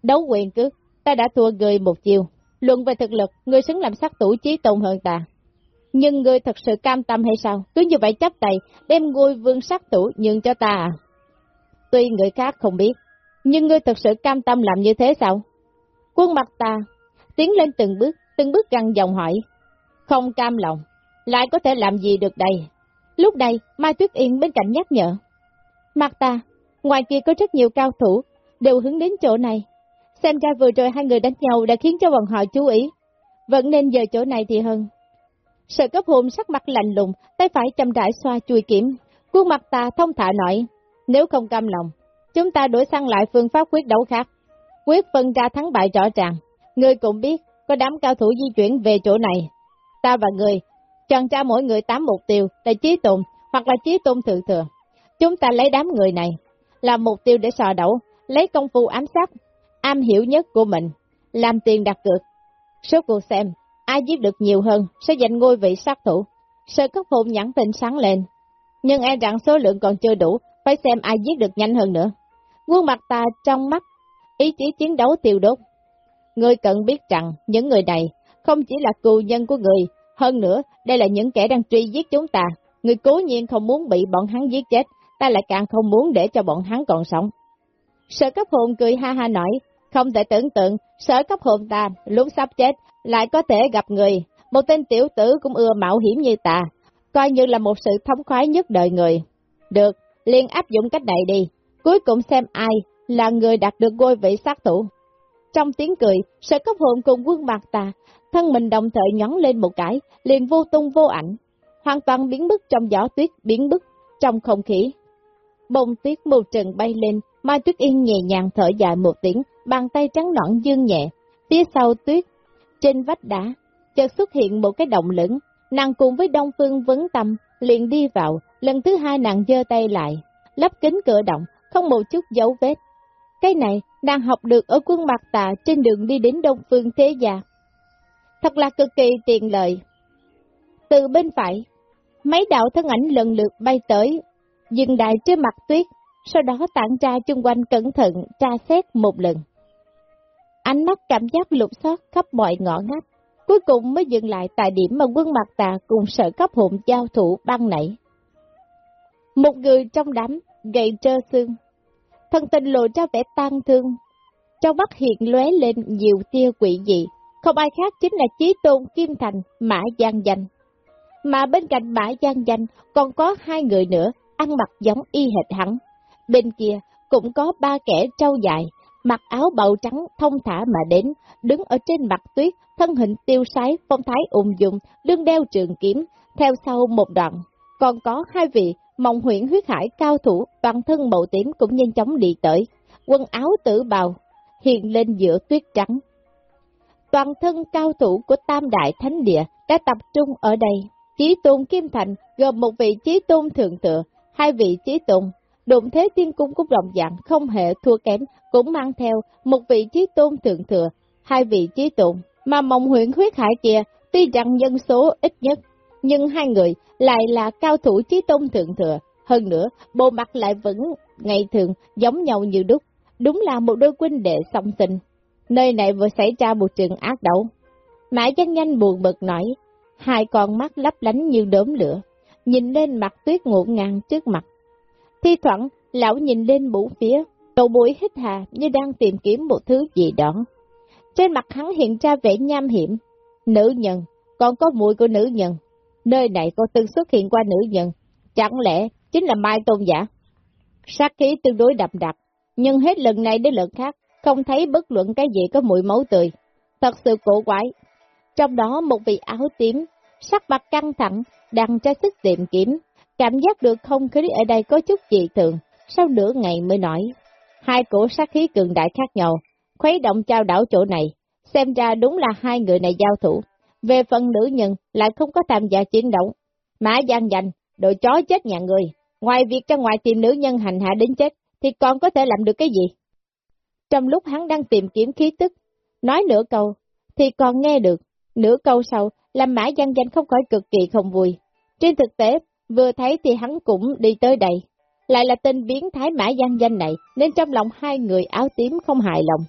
Đấu quyền cước, ta đã thua người một chiều. Luận về thực lực, người xứng làm sát thủ chí Tùng hơn ta. Nhưng người thật sự cam tâm hay sao? Cứ như vậy chấp tay, đem ngôi vương sát thủ nhường cho ta à? Tuy người khác không biết, nhưng ngươi thật sự cam tâm làm như thế sao? Quân mặt ta, tiến lên từng bước, từng bước găng dòng hỏi. Không cam lòng, lại có thể làm gì được đây? Lúc này, Mai Tuyết Yên bên cạnh nhắc nhở. Mặt ta, ngoài kia có rất nhiều cao thủ, đều hướng đến chỗ này. Xem ra vừa rồi hai người đánh nhau đã khiến cho bọn họ chú ý. Vẫn nên giờ chỗ này thì hơn. Sợ cấp hồn sắc mặt lạnh lùng, tay phải chăm rãi xoa chui kiểm. Khuôn mặt ta thông thả nói, nếu không cam lòng, chúng ta đổi sang lại phương pháp quyết đấu khác. Quyết phân ra thắng bại rõ ràng. Ngươi cũng biết, có đám cao thủ di chuyển về chỗ này. Ta và ngươi, chọn ra mỗi người tám mục tiêu là trí tồn hoặc là trí tôn thượng thừa. Chúng ta lấy đám người này, làm mục tiêu để sò đấu, lấy công phu ám sát, am hiểu nhất của mình, làm tiền đặt cược. Số cuộc xem, ai giết được nhiều hơn sẽ giành ngôi vị sát thủ. Sơ cấp hồn nhãn tình sáng lên, nhưng e rằng số lượng còn chưa đủ, phải xem ai giết được nhanh hơn nữa. Quân mặt ta trong mắt, ý chí chiến đấu tiêu đốt. người cần biết rằng những người này không chỉ là cù nhân của người, hơn nữa đây là những kẻ đang truy giết chúng ta. Người cố nhiên không muốn bị bọn hắn giết chết, ta lại càng không muốn để cho bọn hắn còn sống. Sở cấp hồn cười ha ha nói, không thể tưởng tượng, sở cấp hồn ta lúc sắp chết, lại có thể gặp người, một tên tiểu tử cũng ưa mạo hiểm như ta, coi như là một sự thống khoái nhất đời người. Được, liền áp dụng cách này đi, cuối cùng xem ai là người đạt được ngôi vị sát thủ. Trong tiếng cười, sở cấp hồn cùng quân mặt ta, thân mình đồng thời nhón lên một cái, liền vô tung vô ảnh, hoàn toàn biến mất trong gió tuyết, biến mất trong không khí. Bông tuyết mù trần bay lên, Mai Tuyết Yên nhẹ nhàng thở dài một tiếng, bàn tay trắng nõn dương nhẹ, phía sau tuyết, trên vách đá, chợt xuất hiện một cái động lửng, nàng cùng với Đông Phương vấn tâm, liền đi vào, lần thứ hai nàng giơ tay lại, lắp kính cửa động, không một chút dấu vết. Cái này, nàng học được ở quân mặt tà trên đường đi đến Đông Phương Thế Gia. Thật là cực kỳ tiện lợi. Từ bên phải, mấy đạo thân ảnh lần lượt bay tới, dừng đại trên mặt tuyết, sau đó tản ra chung quanh cẩn thận tra xét một lần. Ánh mắt cảm giác lục soát khắp mọi ngõ ngách, cuối cùng mới dừng lại tại điểm mà quân mặt tà cùng sở cấp hụm giao thủ băng nảy. Một người trong đám, gầy trơ xương, thân tình lộ ra vẻ tan thương, trong mắt hiện lóe lên nhiều tia quỷ dị, không ai khác chính là Chí Tôn Kim Thành, Mã Giang Danh. Mà bên cạnh Mã Giang Danh còn có hai người nữa, ăn mặc giống y hệt hắn. Bên kia cũng có ba kẻ trâu dài, mặc áo bầu trắng thông thả mà đến, đứng ở trên mặt tuyết, thân hình tiêu sái, phong thái ung dung, đương đeo trường kiếm, theo sau một đoạn. Còn có hai vị mộng huyện huyết hải cao thủ, toàn thân màu tím cũng nhanh chóng đi tới, quần áo tử bào, hiện lên giữa tuyết trắng. Toàn thân cao thủ của Tam Đại Thánh Địa đã tập trung ở đây. Chí tôn Kim Thành gồm một vị chí tôn thượng tựa, hai vị chí tôn. Đụng thế tiên cung cũng đồng dạng không hề thua kém, cũng mang theo một vị chí tôn thượng thừa, hai vị chí tôn. Mà mộng huyện huyết hải kia, tuy rằng dân số ít nhất, nhưng hai người lại là cao thủ chí tôn thượng thừa. Hơn nữa, bộ mặt lại vẫn ngày thường giống nhau như đúc. Đúng là một đôi huynh đệ song sinh. Nơi này vừa xảy ra một trường ác đấu. Mã Giang Nhanh buồn bực nói, hai con mắt lấp lánh như đốm lửa, nhìn lên mặt tuyết ngụn ngàn trước mặt. Thi thoảng, lão nhìn lên bốn phía, đầu mũi hít hà như đang tìm kiếm một thứ gì đó. Trên mặt hắn hiện ra vẻ nham hiểm. Nữ nhân, còn có mùi của nữ nhân. Nơi này có từng xuất hiện qua nữ nhân. Chẳng lẽ chính là Mai Tôn Giả? Sát khí tương đối đậm đặc, nhưng hết lần này đến lần khác, không thấy bất luận cái gì có mùi máu tươi. Thật sự cổ quái. Trong đó một vị áo tím, sắc mặt căng thẳng, đang tra sức tìm kiếm, cảm giác được không khí ở đây có chút dị thường, sau nửa ngày mới nói. Hai cổ sát khí cường đại khác nhau, khuấy động trao đảo chỗ này, xem ra đúng là hai người này giao thủ. Về phần nữ nhân lại không có tham gia chiến đấu. Mã Giang Dành, đội chó chết nhà người, ngoài việc ra ngoài tìm nữ nhân hành hạ đến chết, thì còn có thể làm được cái gì? Trong lúc hắn đang tìm kiếm khí tức, nói nửa câu, thì còn nghe được, nửa câu sau, làm Mã Giang Danh không khỏi cực kỳ không vui. Trên thực tế, vừa thấy thì hắn cũng đi tới đây. Lại là tên biến thái Mã Giang Danh này, nên trong lòng hai người áo tím không hài lòng.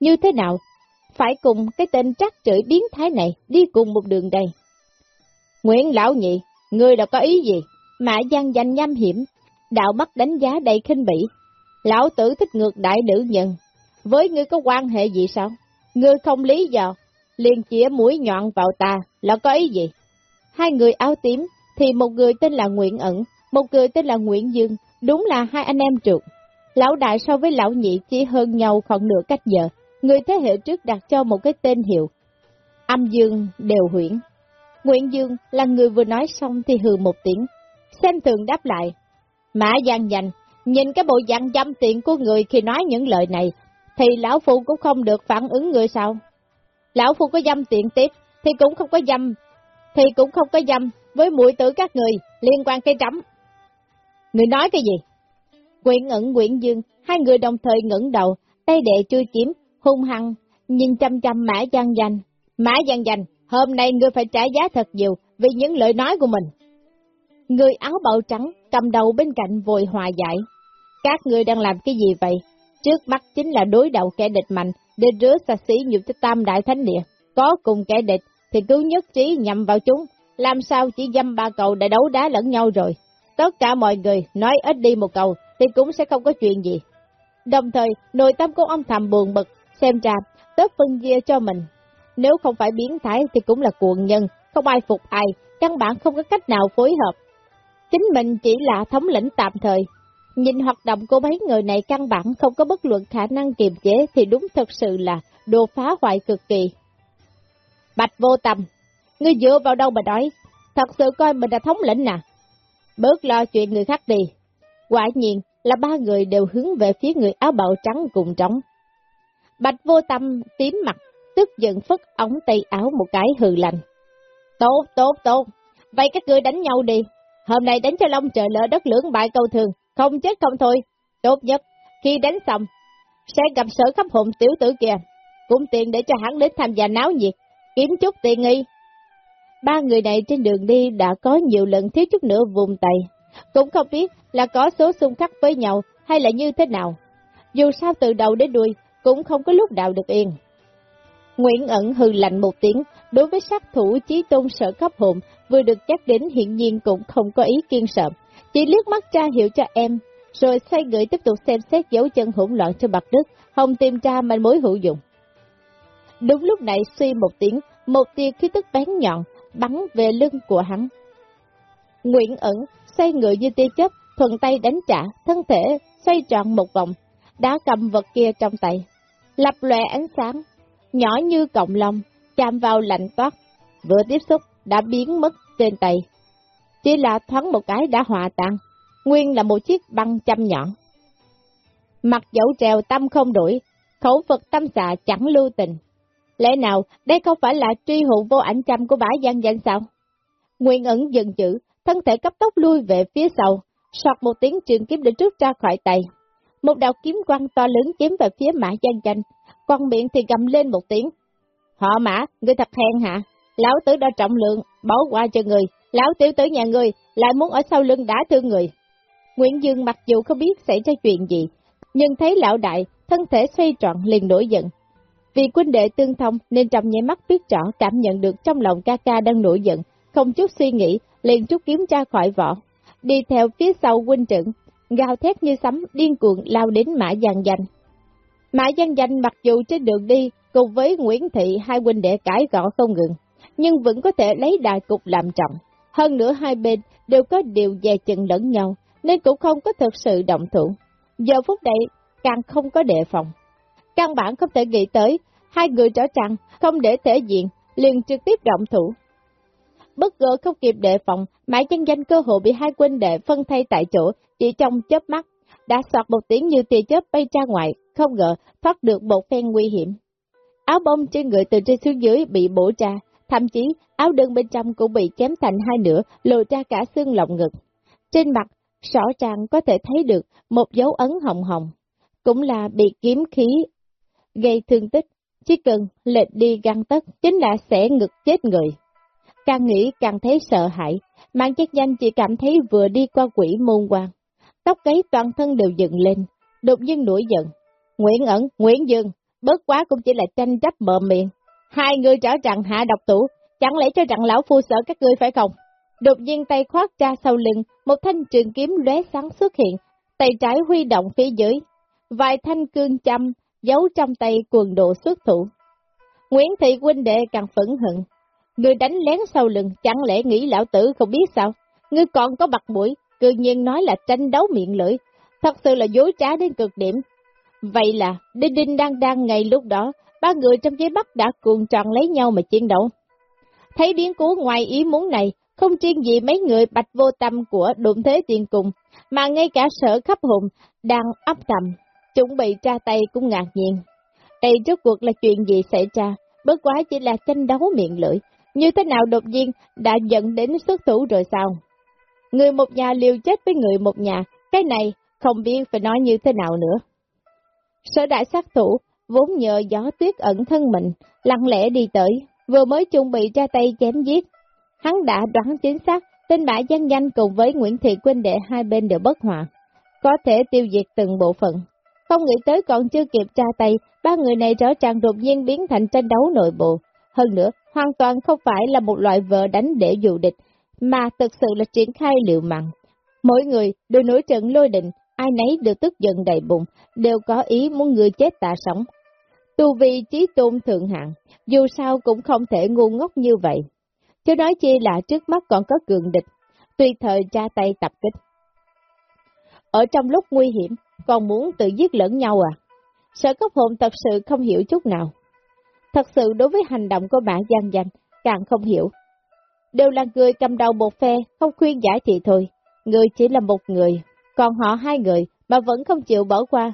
Như thế nào? Phải cùng cái tên trắc chửi biến thái này đi cùng một đường đây. Nguyễn Lão Nhị, ngươi đã có ý gì? Mã Giang Danh nham hiểm, đạo mắt đánh giá đầy khinh bỉ. Lão tử thích ngược đại nữ nhân, với ngươi có quan hệ gì sao? Ngươi không lý do, liền chĩa mũi nhọn vào ta, là có ý gì? Hai người áo tím, thì một người tên là Nguyễn Ẩn, một người tên là Nguyễn Dương, đúng là hai anh em trượt Lão đại so với lão nhị chỉ hơn nhau khoảng nửa cách giờ, người thế hệ trước đặt cho một cái tên hiệu. Âm Dương đều huyển. Nguyễn Dương là người vừa nói xong thì hừ một tiếng, xem thường đáp lại. Mã Giang Dành, nhìn cái bộ dạng dâm tiện của người khi nói những lời này, thì lão phu cũng không được phản ứng người sao. Lão phu có dâm tiện tiếp, thì cũng không có dâm, thì cũng không có dâm với mũi tử các người liên quan cây trắm. Người nói cái gì? Quyện ẩn quyện dương, hai người đồng thời ngẩng đầu, tay đệ chui kiếm, hung hăng, nhìn chăm chăm mã gian danh. Mã gian danh, hôm nay ngươi phải trả giá thật nhiều vì những lời nói của mình. Người áo bào trắng, cầm đầu bên cạnh vội hòa giải. Các ngươi đang làm cái gì vậy? Trước mắt chính là đối đầu kẻ địch mạnh, để rứa xa xí nhục tới tam đại thánh địa. Có cùng kẻ địch, thì cứ nhất trí nhằm vào chúng, làm sao chỉ dăm ba cầu đã đấu đá lẫn nhau rồi. Tất cả mọi người nói ít đi một cầu thì cũng sẽ không có chuyện gì. Đồng thời, nội tâm của ông thầm buồn bực, xem ra, tớp phân chia cho mình. Nếu không phải biến thái thì cũng là cuồng nhân, không ai phục ai, căn bản không có cách nào phối hợp. Chính mình chỉ là thống lĩnh tạm thời. Nhìn hoạt động của mấy người này căn bản không có bất luận khả năng kiềm chế thì đúng thật sự là đồ phá hoại cực kỳ. Bạch vô tâm, ngươi dựa vào đâu mà nói, thật sự coi mình là thống lĩnh nè. Bớt lo chuyện người khác đi. Quả nhiên là ba người đều hướng về phía người áo bào trắng cùng trống. Bạch vô tâm tím mặt, tức giận phất ống tay áo một cái hừ lành. Tốt, tốt, tốt, vậy các ngươi đánh nhau đi. Hôm nay đánh cho lông trời lỡ đất lưỡng bại câu thường, không chết không thôi. Tốt nhất, khi đánh xong, sẽ gặp sở khắp hồn tiểu tử kia, cũng tiền để cho hắn đến tham gia náo nhiệt, kiếm chút tiền nghi. Ba người này trên đường đi đã có nhiều lần thiếu chút nữa vùng tay, cũng không biết là có số xung khắc với nhau hay là như thế nào. Dù sao từ đầu đến đuôi cũng không có lúc nào được yên. Nguyễn ẩn hừ lạnh một tiếng, đối với sát thủ chí tôn sở cấp hồn vừa được nhắc đến hiện nhiên cũng không có ý kiên sợ, chỉ liếc mắt tra hiểu cho em, rồi xoay người tiếp tục xem xét dấu chân hỗn loạn trên mặt đất, không tìm ra manh mối hữu dụng. Đúng lúc này suy một tiếng, một tia khí tức bén nhọn, bắn về lưng của hắn. Nguyễn ẩn xoay người như tia chớp, thuận tay đánh trả, thân thể xoay tròn một vòng, đã cầm vật kia trong tay. Lập lòe ánh sáng, nhỏ như cọng lông, chạm vào lạnh toát, vừa tiếp xúc đã biến mất trên tay. Chỉ là thoáng một cái đã hòa tan, nguyên là một chiếc băng châm nhọn. Mặt dẫu trèo tâm không đổi, khẩu vật tâm xạ chẳng lưu tình. Lẽ nào đây không phải là truy hụ vô ảnh châm của bả gian danh sao? Nguyên ẩn dừng chữ, thân thể cấp tốc lui về phía sau, sọt một tiếng trường kiếm để rút ra khỏi tay. Một đạo kiếm quăng to lớn chém về phía mã gian danh, con miệng thì gầm lên một tiếng. Họ mã, người thật hèn hả, lão tử đã trọng lượng, bỏ qua cho người, lão tiểu tử nhà người lại muốn ở sau lưng đá thương người. Nguyễn Dương mặc dù không biết xảy ra chuyện gì, nhưng thấy lão đại, thân thể xoay trọn liền nổi giận, vì quân đệ tương thông nên trong nháy mắt biết rõ cảm nhận được trong lòng ca ca đang nổi giận, không chút suy nghĩ, liền rút kiếm ra khỏi vỏ, đi theo phía sau huynh trưởng, gào thét như sấm điên cuồng lao đến Mã Giang Danh. Mã Giang Danh mặc dù trên đường đi cùng với Nguyễn Thị hai huynh đệ cãi gõ không ngừng, nhưng vẫn có thể lấy đại cục làm trọng. Hơn nữa hai bên đều có điều dè chừng lẫn nhau, nên cũng không có thực sự động thủ. Giờ phút này càng không có đề phòng. Căn bản không thể nghĩ tới, hai người trở trăng, không để thể diện, liền trực tiếp động thủ. Bất ngờ không kịp đề phòng, mãi chân danh cơ hội bị hai quân đệ phân thay tại chỗ, chỉ trong chớp mắt, đã sọt một tiếng như tia chớp bay ra ngoài, không ngờ thoát được một phen nguy hiểm. Áo bông trên người từ trên xuống dưới bị bổ ra, thậm chí áo đơn bên trong cũng bị chém thành hai nửa, lộ ra cả xương lồng ngực. Trên mặt, rõ ràng có thể thấy được một dấu ấn hồng hồng, cũng là bị kiếm khí gây thương tích, chỉ cần lệch đi găng tất chính là sẽ ngực chết người. Càng nghĩ càng thấy sợ hãi, mang chất danh chỉ cảm thấy vừa đi qua quỷ môn quan. Tóc cấy toàn thân đều dựng lên, đột nhiên nổi giận. Nguyễn ẩn, Nguyễn Dương, bớt quá cũng chỉ là tranh chấp mờ miệng. Hai người trở rằng hạ độc tủ, chẳng lẽ cho rằng lão phu sợ các ngươi phải không? Đột nhiên tay khoát ra sau lưng, một thanh trường kiếm lóe sáng xuất hiện, tay trái huy động phía dưới. Vài thanh cương châm, giấu trong tay quần độ xuất thủ. Nguyễn Thị huynh đệ càng phẫn hận. Người đánh lén sau lưng, chẳng lẽ nghĩ lão tử không biết sao? Ngươi còn có bạc mũi, cư nhiên nói là tranh đấu miệng lưỡi, thật sự là dối trá đến cực điểm. Vậy là, Đinh Đinh đang đang ngày lúc đó, ba người trong giấy bắc đã cuồng tròn lấy nhau mà chiến đấu. Thấy biến cố ngoài ý muốn này, không riêng gì mấy người bạch vô tâm của đụng thế tiền cùng, mà ngay cả sở khắp hùng đang ấp tầm, chuẩn bị tra tay cũng ngạc nhiên. Đây rốt cuộc là chuyện gì xảy ra, bất quá chỉ là tranh đấu miệng lưỡi, như thế nào đột nhiên đã dẫn đến xuất thủ rồi sao? Người một nhà liều chết với người một nhà, cái này không biết phải nói như thế nào nữa. Sở đại sát thủ, vốn nhờ gió tuyết ẩn thân mình, lặng lẽ đi tới, vừa mới chuẩn bị ra tay chém giết. Hắn đã đoán chính xác, tên bãi gian danh cùng với Nguyễn Thị Quynh đệ hai bên đều bất hòa, có thể tiêu diệt từng bộ phận. Không nghĩ tới còn chưa kịp ra tay, ba người này rõ ràng đột nhiên biến thành tranh đấu nội bộ. Hơn nữa, hoàn toàn không phải là một loại vợ đánh để dụ địch, mà thực sự là triển khai liệu mạng. Mỗi người đều nổi trận lôi định, ai nấy đều tức giận đầy bụng, đều có ý muốn người chết tạ sống. Tu vi trí tôn thượng hạng, dù sao cũng không thể ngu ngốc như vậy. Chứ nói chi là trước mắt còn có cường địch, tùy thời ra tay tập kích. Ở trong lúc nguy hiểm, còn muốn tự giết lẫn nhau à? Sở cấp hồn thật sự không hiểu chút nào. Thật sự đối với hành động của bạn gian danh, càng không hiểu. Đều là người cầm đầu một phe, không khuyên giải thì thôi. Người chỉ là một người, còn họ hai người mà vẫn không chịu bỏ qua,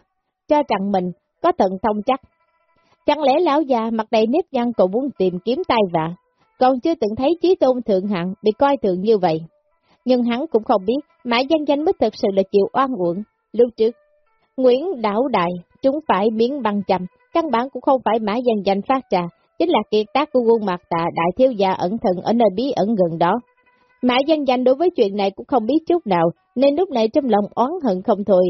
cho rằng mình có tận thông chắc. Chẳng lẽ lão già mặt đầy nếp nhăn cũng muốn tìm kiếm tay vạ, còn chưa từng thấy trí tôn thượng hạng bị coi thường như vậy. Nhưng hắn cũng không biết mã gian danh mới thật sự là chịu oan uổng. Lúc trước, Nguyễn Đảo Đại chúng phải biến băng chầm, căn bản cũng không phải mã gian danh phát ra, chính là kiệt tác của quân mặt tạ đại thiếu gia ẩn thần ở nơi bí ẩn gần đó. Mã gian danh đối với chuyện này cũng không biết chút nào, nên lúc này trong lòng oán hận không thôi.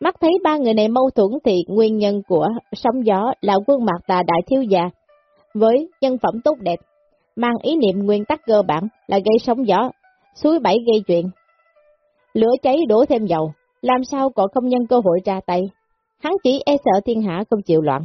Mắt thấy ba người này mâu thuẫn thì nguyên nhân của sóng gió là quân mặt tà đại thiếu gia. Với nhân phẩm tốt đẹp, mang ý niệm nguyên tắc cơ bản là gây sóng gió, suối bảy gây chuyện. Lửa cháy đổ thêm dầu, làm sao còn không nhân cơ hội ra tay. Hắn chỉ e sợ thiên hạ không chịu loạn.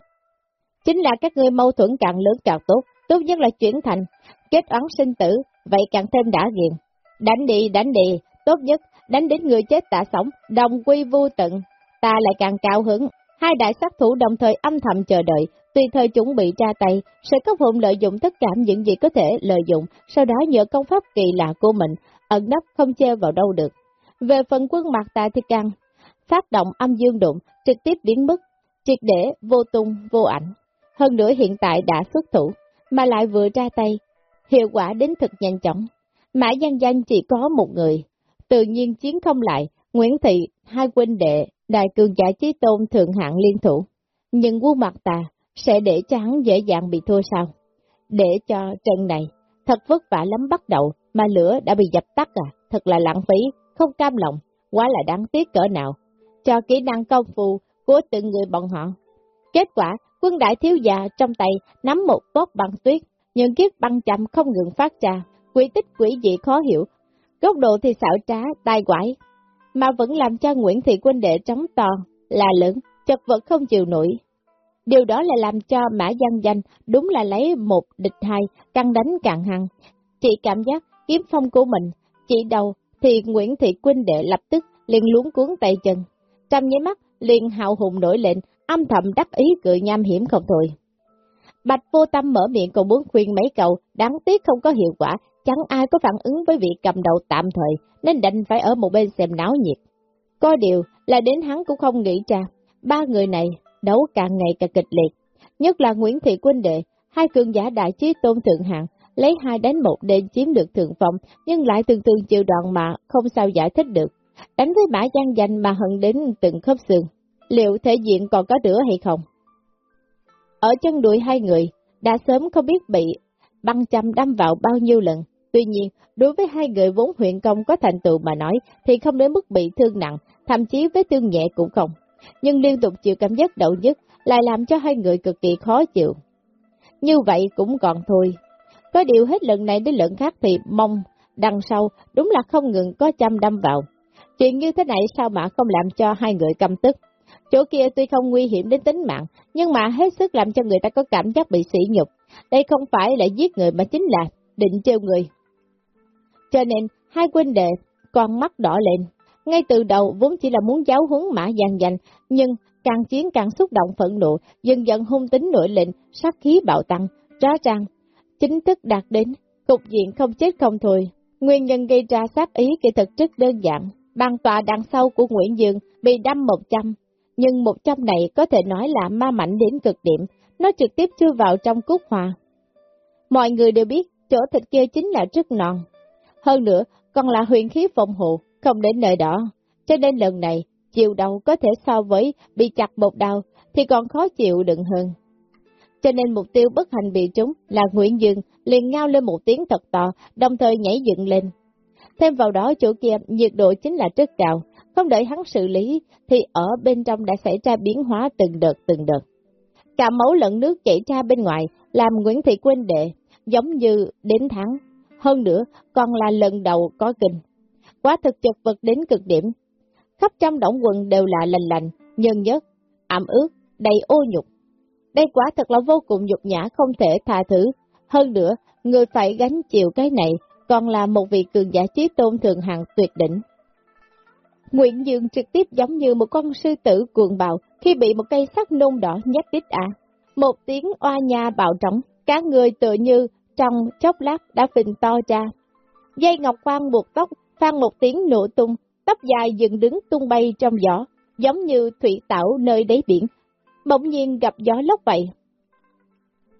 Chính là các ngươi mâu thuẫn càng lớn càng tốt, tốt nhất là chuyển thành, kết oán sinh tử, vậy càng thêm đã ghiền. Đánh đi, đánh đi, tốt nhất, đánh đến người chết tạ sống, đồng quy vô tận, ta lại càng cao hứng. Hai đại sát thủ đồng thời âm thầm chờ đợi, tùy thời chuẩn bị ra tay, sẽ cấp hồn lợi dụng tất cả những gì có thể lợi dụng, sau đó nhờ công pháp kỳ lạ của mình, ẩn nấp không che vào đâu được. Về phần quân mặt ta thì càng, phát động âm dương đụng, trực tiếp biến mất, triệt để, vô tung, vô ảnh. Hơn nữa hiện tại đã xuất thủ, mà lại vừa ra tay, hiệu quả đến thực nhanh chóng. Mã Giang Giang chỉ có một người, tự nhiên chiến không lại, Nguyễn Thị, hai huynh đệ, đại cường giả trí tôn thượng hạng liên thủ. Nhưng quân mặt tà sẽ để cho hắn dễ dàng bị thua sao? Để cho trận này, thật vất vả lắm bắt đầu, mà lửa đã bị dập tắt à, thật là lãng phí, không cam lòng, quá là đáng tiếc cỡ nào. Cho kỹ năng công phu của từng người bọn họ. Kết quả, quân đại thiếu già trong tay nắm một bóp băng tuyết, những kiếp băng chậm không ngừng phát ra, quỷ tích quỷ dị khó hiểu, góc độ thì xảo trá, tai quải, mà vẫn làm cho Nguyễn Thị Quân Đệ trống to, là lớn, chật vật không chịu nổi. Điều đó lại làm cho Mã Giang Danh đúng là lấy một địch hai, căng đánh càng hăng. Chị cảm giác kiếm phong của mình, chị đầu thì Nguyễn Thị Quynh Đệ lập tức liền luống cuốn tay chân. Trong nháy mắt, liền hào hùng nổi lên, âm thầm đắc ý cười nham hiểm không thôi. Bạch vô tâm mở miệng còn muốn khuyên mấy cậu, đáng tiếc không có hiệu quả, chẳng ai có phản ứng với việc cầm đầu tạm thời, nên đành phải ở một bên xem náo nhiệt. Có điều là đến hắn cũng không nghĩ ra, ba người này đấu càng ngày càng kịch liệt, nhất là Nguyễn Thị Quynh Đệ, hai cường giả đại chí tôn thượng hạng, lấy hai đánh một để chiếm được thượng phong, nhưng lại từng từng chịu đoạn mà không sao giải thích được. Đánh với mã gian danh mà hận đến từng khớp xương, liệu thể diện còn có nữa hay không? Ở chân đuổi hai người, đã sớm không biết bị băng châm đâm vào bao nhiêu lần. Tuy nhiên, đối với hai người vốn huyện công có thành tựu mà nói, thì không đến mức bị thương nặng, thậm chí với thương nhẹ cũng không. Nhưng liên tục chịu cảm giác đậu nhất lại làm cho hai người cực kỳ khó chịu. Như vậy cũng còn thôi. Có điều hết lần này đến lần khác thì mong đằng sau đúng là không ngừng có châm đâm vào. Chuyện như thế này sao mà không làm cho hai người căm tức. Chỗ kia tuy không nguy hiểm đến tính mạng, nhưng mà hết sức làm cho người ta có cảm giác bị sỉ nhục. Đây không phải là giết người mà chính là định trêu người. Cho nên, hai huynh đệ con mắt đỏ lên. Ngay từ đầu vốn chỉ là muốn giáo huấn mã giang dành, nhưng càng chiến càng xúc động phẫn nộ, dần dần hung tính nổi lên, sát khí bạo tăng, rõ ràng. Chính thức đạt đến, cục diện không chết không thôi. Nguyên nhân gây ra sát ý kỳ thực rất đơn giản. Bàn tòa đằng sau của Nguyễn Dương bị đâm một trăm, nhưng một trăm này có thể nói là ma mạnh đến cực điểm, nó trực tiếp chưa vào trong cúc hòa. Mọi người đều biết chỗ thịt kia chính là rất non. Hơn nữa, còn là huyền khí phòng hộ, không đến nơi đó. Cho nên lần này, chiều đầu có thể so với bị chặt một đau, thì còn khó chịu đựng hơn. Cho nên mục tiêu bất hành bị trúng là Nguyễn Dương liền ngao lên một tiếng thật to, đồng thời nhảy dựng lên. Thêm vào đó chỗ kia nhiệt độ chính là rất cao, không đợi hắn xử lý thì ở bên trong đã xảy ra biến hóa từng đợt từng đợt. Cả máu lẫn nước chảy ra bên ngoài làm Nguyễn Thị quên Đệ giống như đến tháng, hơn nữa còn là lần đầu có kinh. Quá thực chật vật đến cực điểm, khắp trong động quần đều là lành lành, nhân nhất, ẩm ướt, đầy ô nhục. Đây quả thật là vô cùng nhục nhã không thể tha thứ, hơn nữa, người phải gánh chịu cái này còn là một vị cường giả trí tôn thường hạng tuyệt đỉnh. Nguyễn Dương trực tiếp giống như một con sư tử cuồng bạo khi bị một cây sắt nung đỏ nhét đít à. Một tiếng oa nha bạo trống, cả người tựa như trong chốc lát đã phình to ra. Dây ngọc quang buộc tóc, phan một tiếng nổ tung, tóc dài dựng đứng tung bay trong gió, giống như thủy tảo nơi đáy biển, bỗng nhiên gặp gió lốc vậy.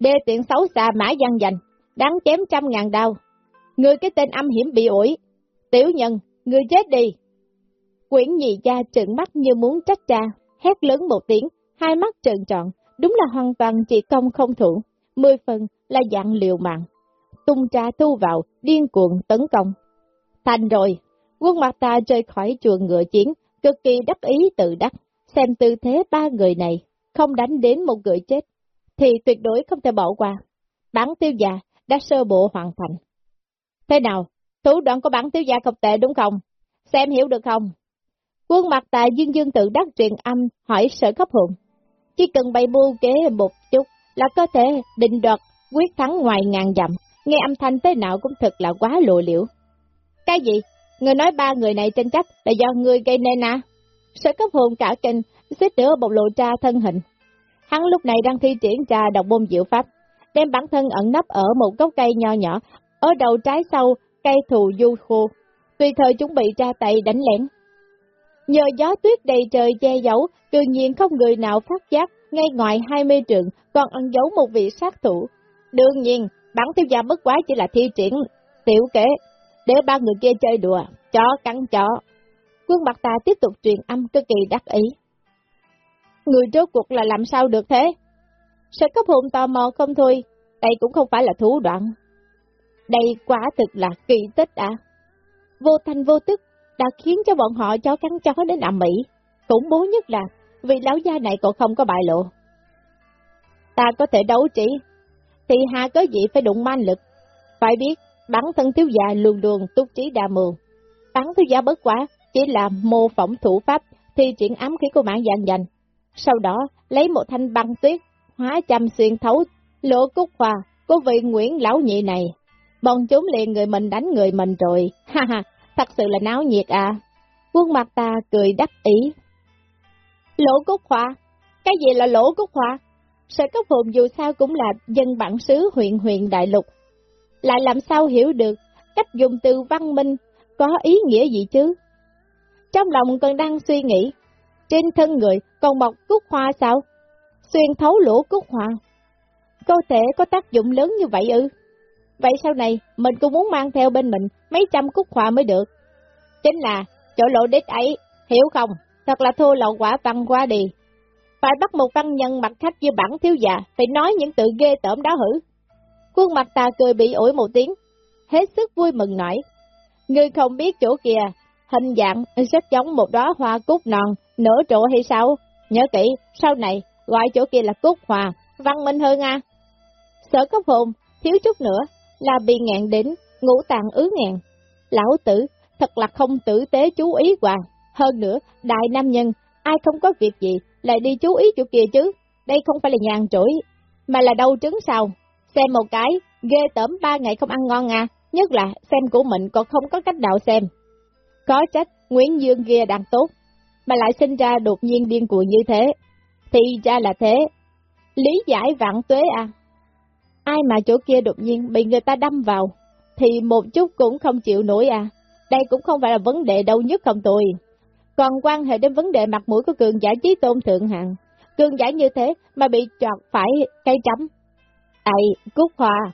Đê tiện xấu xa mã văn dành, đáng chém trăm ngàn đau. Người cái tên âm hiểm bị ủi. Tiểu nhân, người chết đi. Quyển nhị gia trợn mắt như muốn trách cha, hét lớn một tiếng, hai mắt trợn tròn, đúng là hoàn toàn chỉ công không thủ, mười phần là dạng liều mạng. Tung tra thu vào, điên cuồng tấn công. Thành rồi, quân mặt ta rơi khỏi chuồng ngựa chiến, cực kỳ đắc ý tự đắc, xem tư thế ba người này, không đánh đến một người chết, thì tuyệt đối không thể bỏ qua. Bản tiêu già đã sơ bộ hoàn thành. Thế nào, thủ đoạn của bản tiêu gia không tệ đúng không? Xem hiểu được không? Quân mặt tại dương dương tự đắc truyền âm hỏi sở cấp hồn. Chỉ cần bày mưu kế một chút là có thể định đoạt quyết thắng ngoài ngàn dặm. Nghe âm thanh thế nào cũng thật là quá lộ liễu. Cái gì? Người nói ba người này tranh chấp là do người gây nên à? Sở cấp hồn cả kinh, xích nữa bộc lộ ra thân hình. Hắn lúc này đang thi triển ra độc môn diệu pháp, đem bản thân ẩn nấp ở một gốc cây nho nhỏ, ở đầu trái sau cây thù du khô, tùy thời chuẩn bị ra tay đánh lén. Nhờ gió tuyết đầy trời che giấu, tự nhiên không người nào phát giác, ngay ngoài 20 trường còn ẩn giấu một vị sát thủ. Đương nhiên, bản thiếu gia bất quá chỉ là thi triển tiểu kế, để ba người kia chơi đùa, chó cắn chó. Quân mặt ta tiếp tục truyền âm cực kỳ đắc ý. Người rốt cuộc là làm sao được thế? Sở cấp hồn tò mò không thôi, đây cũng không phải là thủ đoạn. Đây quả thực là kỳ tích à. Vô thanh vô tức, đã khiến cho bọn họ chó cắn chó đến ẩm mỹ. Cũng bố nhất là, vì lão gia này còn không có bại lộ. Ta có thể đấu trí, thì hà có gì phải đụng man lực. Phải biết, bản thân thiếu gia luôn luôn túc trí đa mưu, Bắn thiếu gia bất quá, chỉ là mô phỏng thủ pháp, thi triển ám khí của mạng dạng dành. Sau đó, lấy một thanh băng tuyết, hóa chăm xuyên thấu, lỗ cúc hòa của vị Nguyễn Lão Nhị này. Bọn chúng liền người mình đánh người mình rồi, ha ha, thật sự là náo nhiệt à. Quân mặt ta cười đắc ý. Lỗ cúc hòa Cái gì là lỗ cúc hòa Sở cấp hồn dù sao cũng là dân bản xứ huyện huyện đại lục. Lại làm sao hiểu được cách dùng từ văn minh có ý nghĩa gì chứ? Trong lòng còn đang suy nghĩ, trên thân người còn mọc cúc hoa sao? Xuyên thấu lỗ cúc hoa. Có thể có tác dụng lớn như vậy ư? Vậy sau này, mình cũng muốn mang theo bên mình mấy trăm cúc hoa mới được. Chính là, chỗ lộ đích ấy, hiểu không? Thật là thua lậu quả văn qua đi. Phải bắt một văn nhân mặt khách như bản thiếu già, phải nói những tự ghê tởm đó hử. Khuôn mặt ta cười bị ủi một tiếng, hết sức vui mừng nổi. Ngươi không biết chỗ kia, hình dạng rất giống một đóa hoa cúc non, nở trộ hay sao? Nhớ kỹ, sau này, gọi chỗ kia là cúc hoa, văn minh hơn à. Sở cấp hồn, thiếu chút nữa, là bị ngạn đến, ngũ tàn ứ ngàn. Lão tử, thật là không tử tế chú ý hoàng. Hơn nữa, đại nam nhân, ai không có việc gì, lại đi chú ý chỗ kia chứ. Đây không phải là nhàn trỗi, mà là đau trứng sao. Xem một cái, ghê tởm ba ngày không ăn ngon à, nhất là xem của mình còn không có cách nào xem. Có trách, Nguyễn Dương kia đang tốt, mà lại sinh ra đột nhiên điên cuồng như thế. Thì ra là thế. Lý giải vạn tuế à. Ai mà chỗ kia đột nhiên bị người ta đâm vào, thì một chút cũng không chịu nổi à. Đây cũng không phải là vấn đề đâu nhất không tôi. Còn quan hệ đến vấn đề mặt mũi của cường giả trí tôn thượng hạng. Cường giả như thế mà bị chọt phải cây chấm. Ây, Cúc Hòa,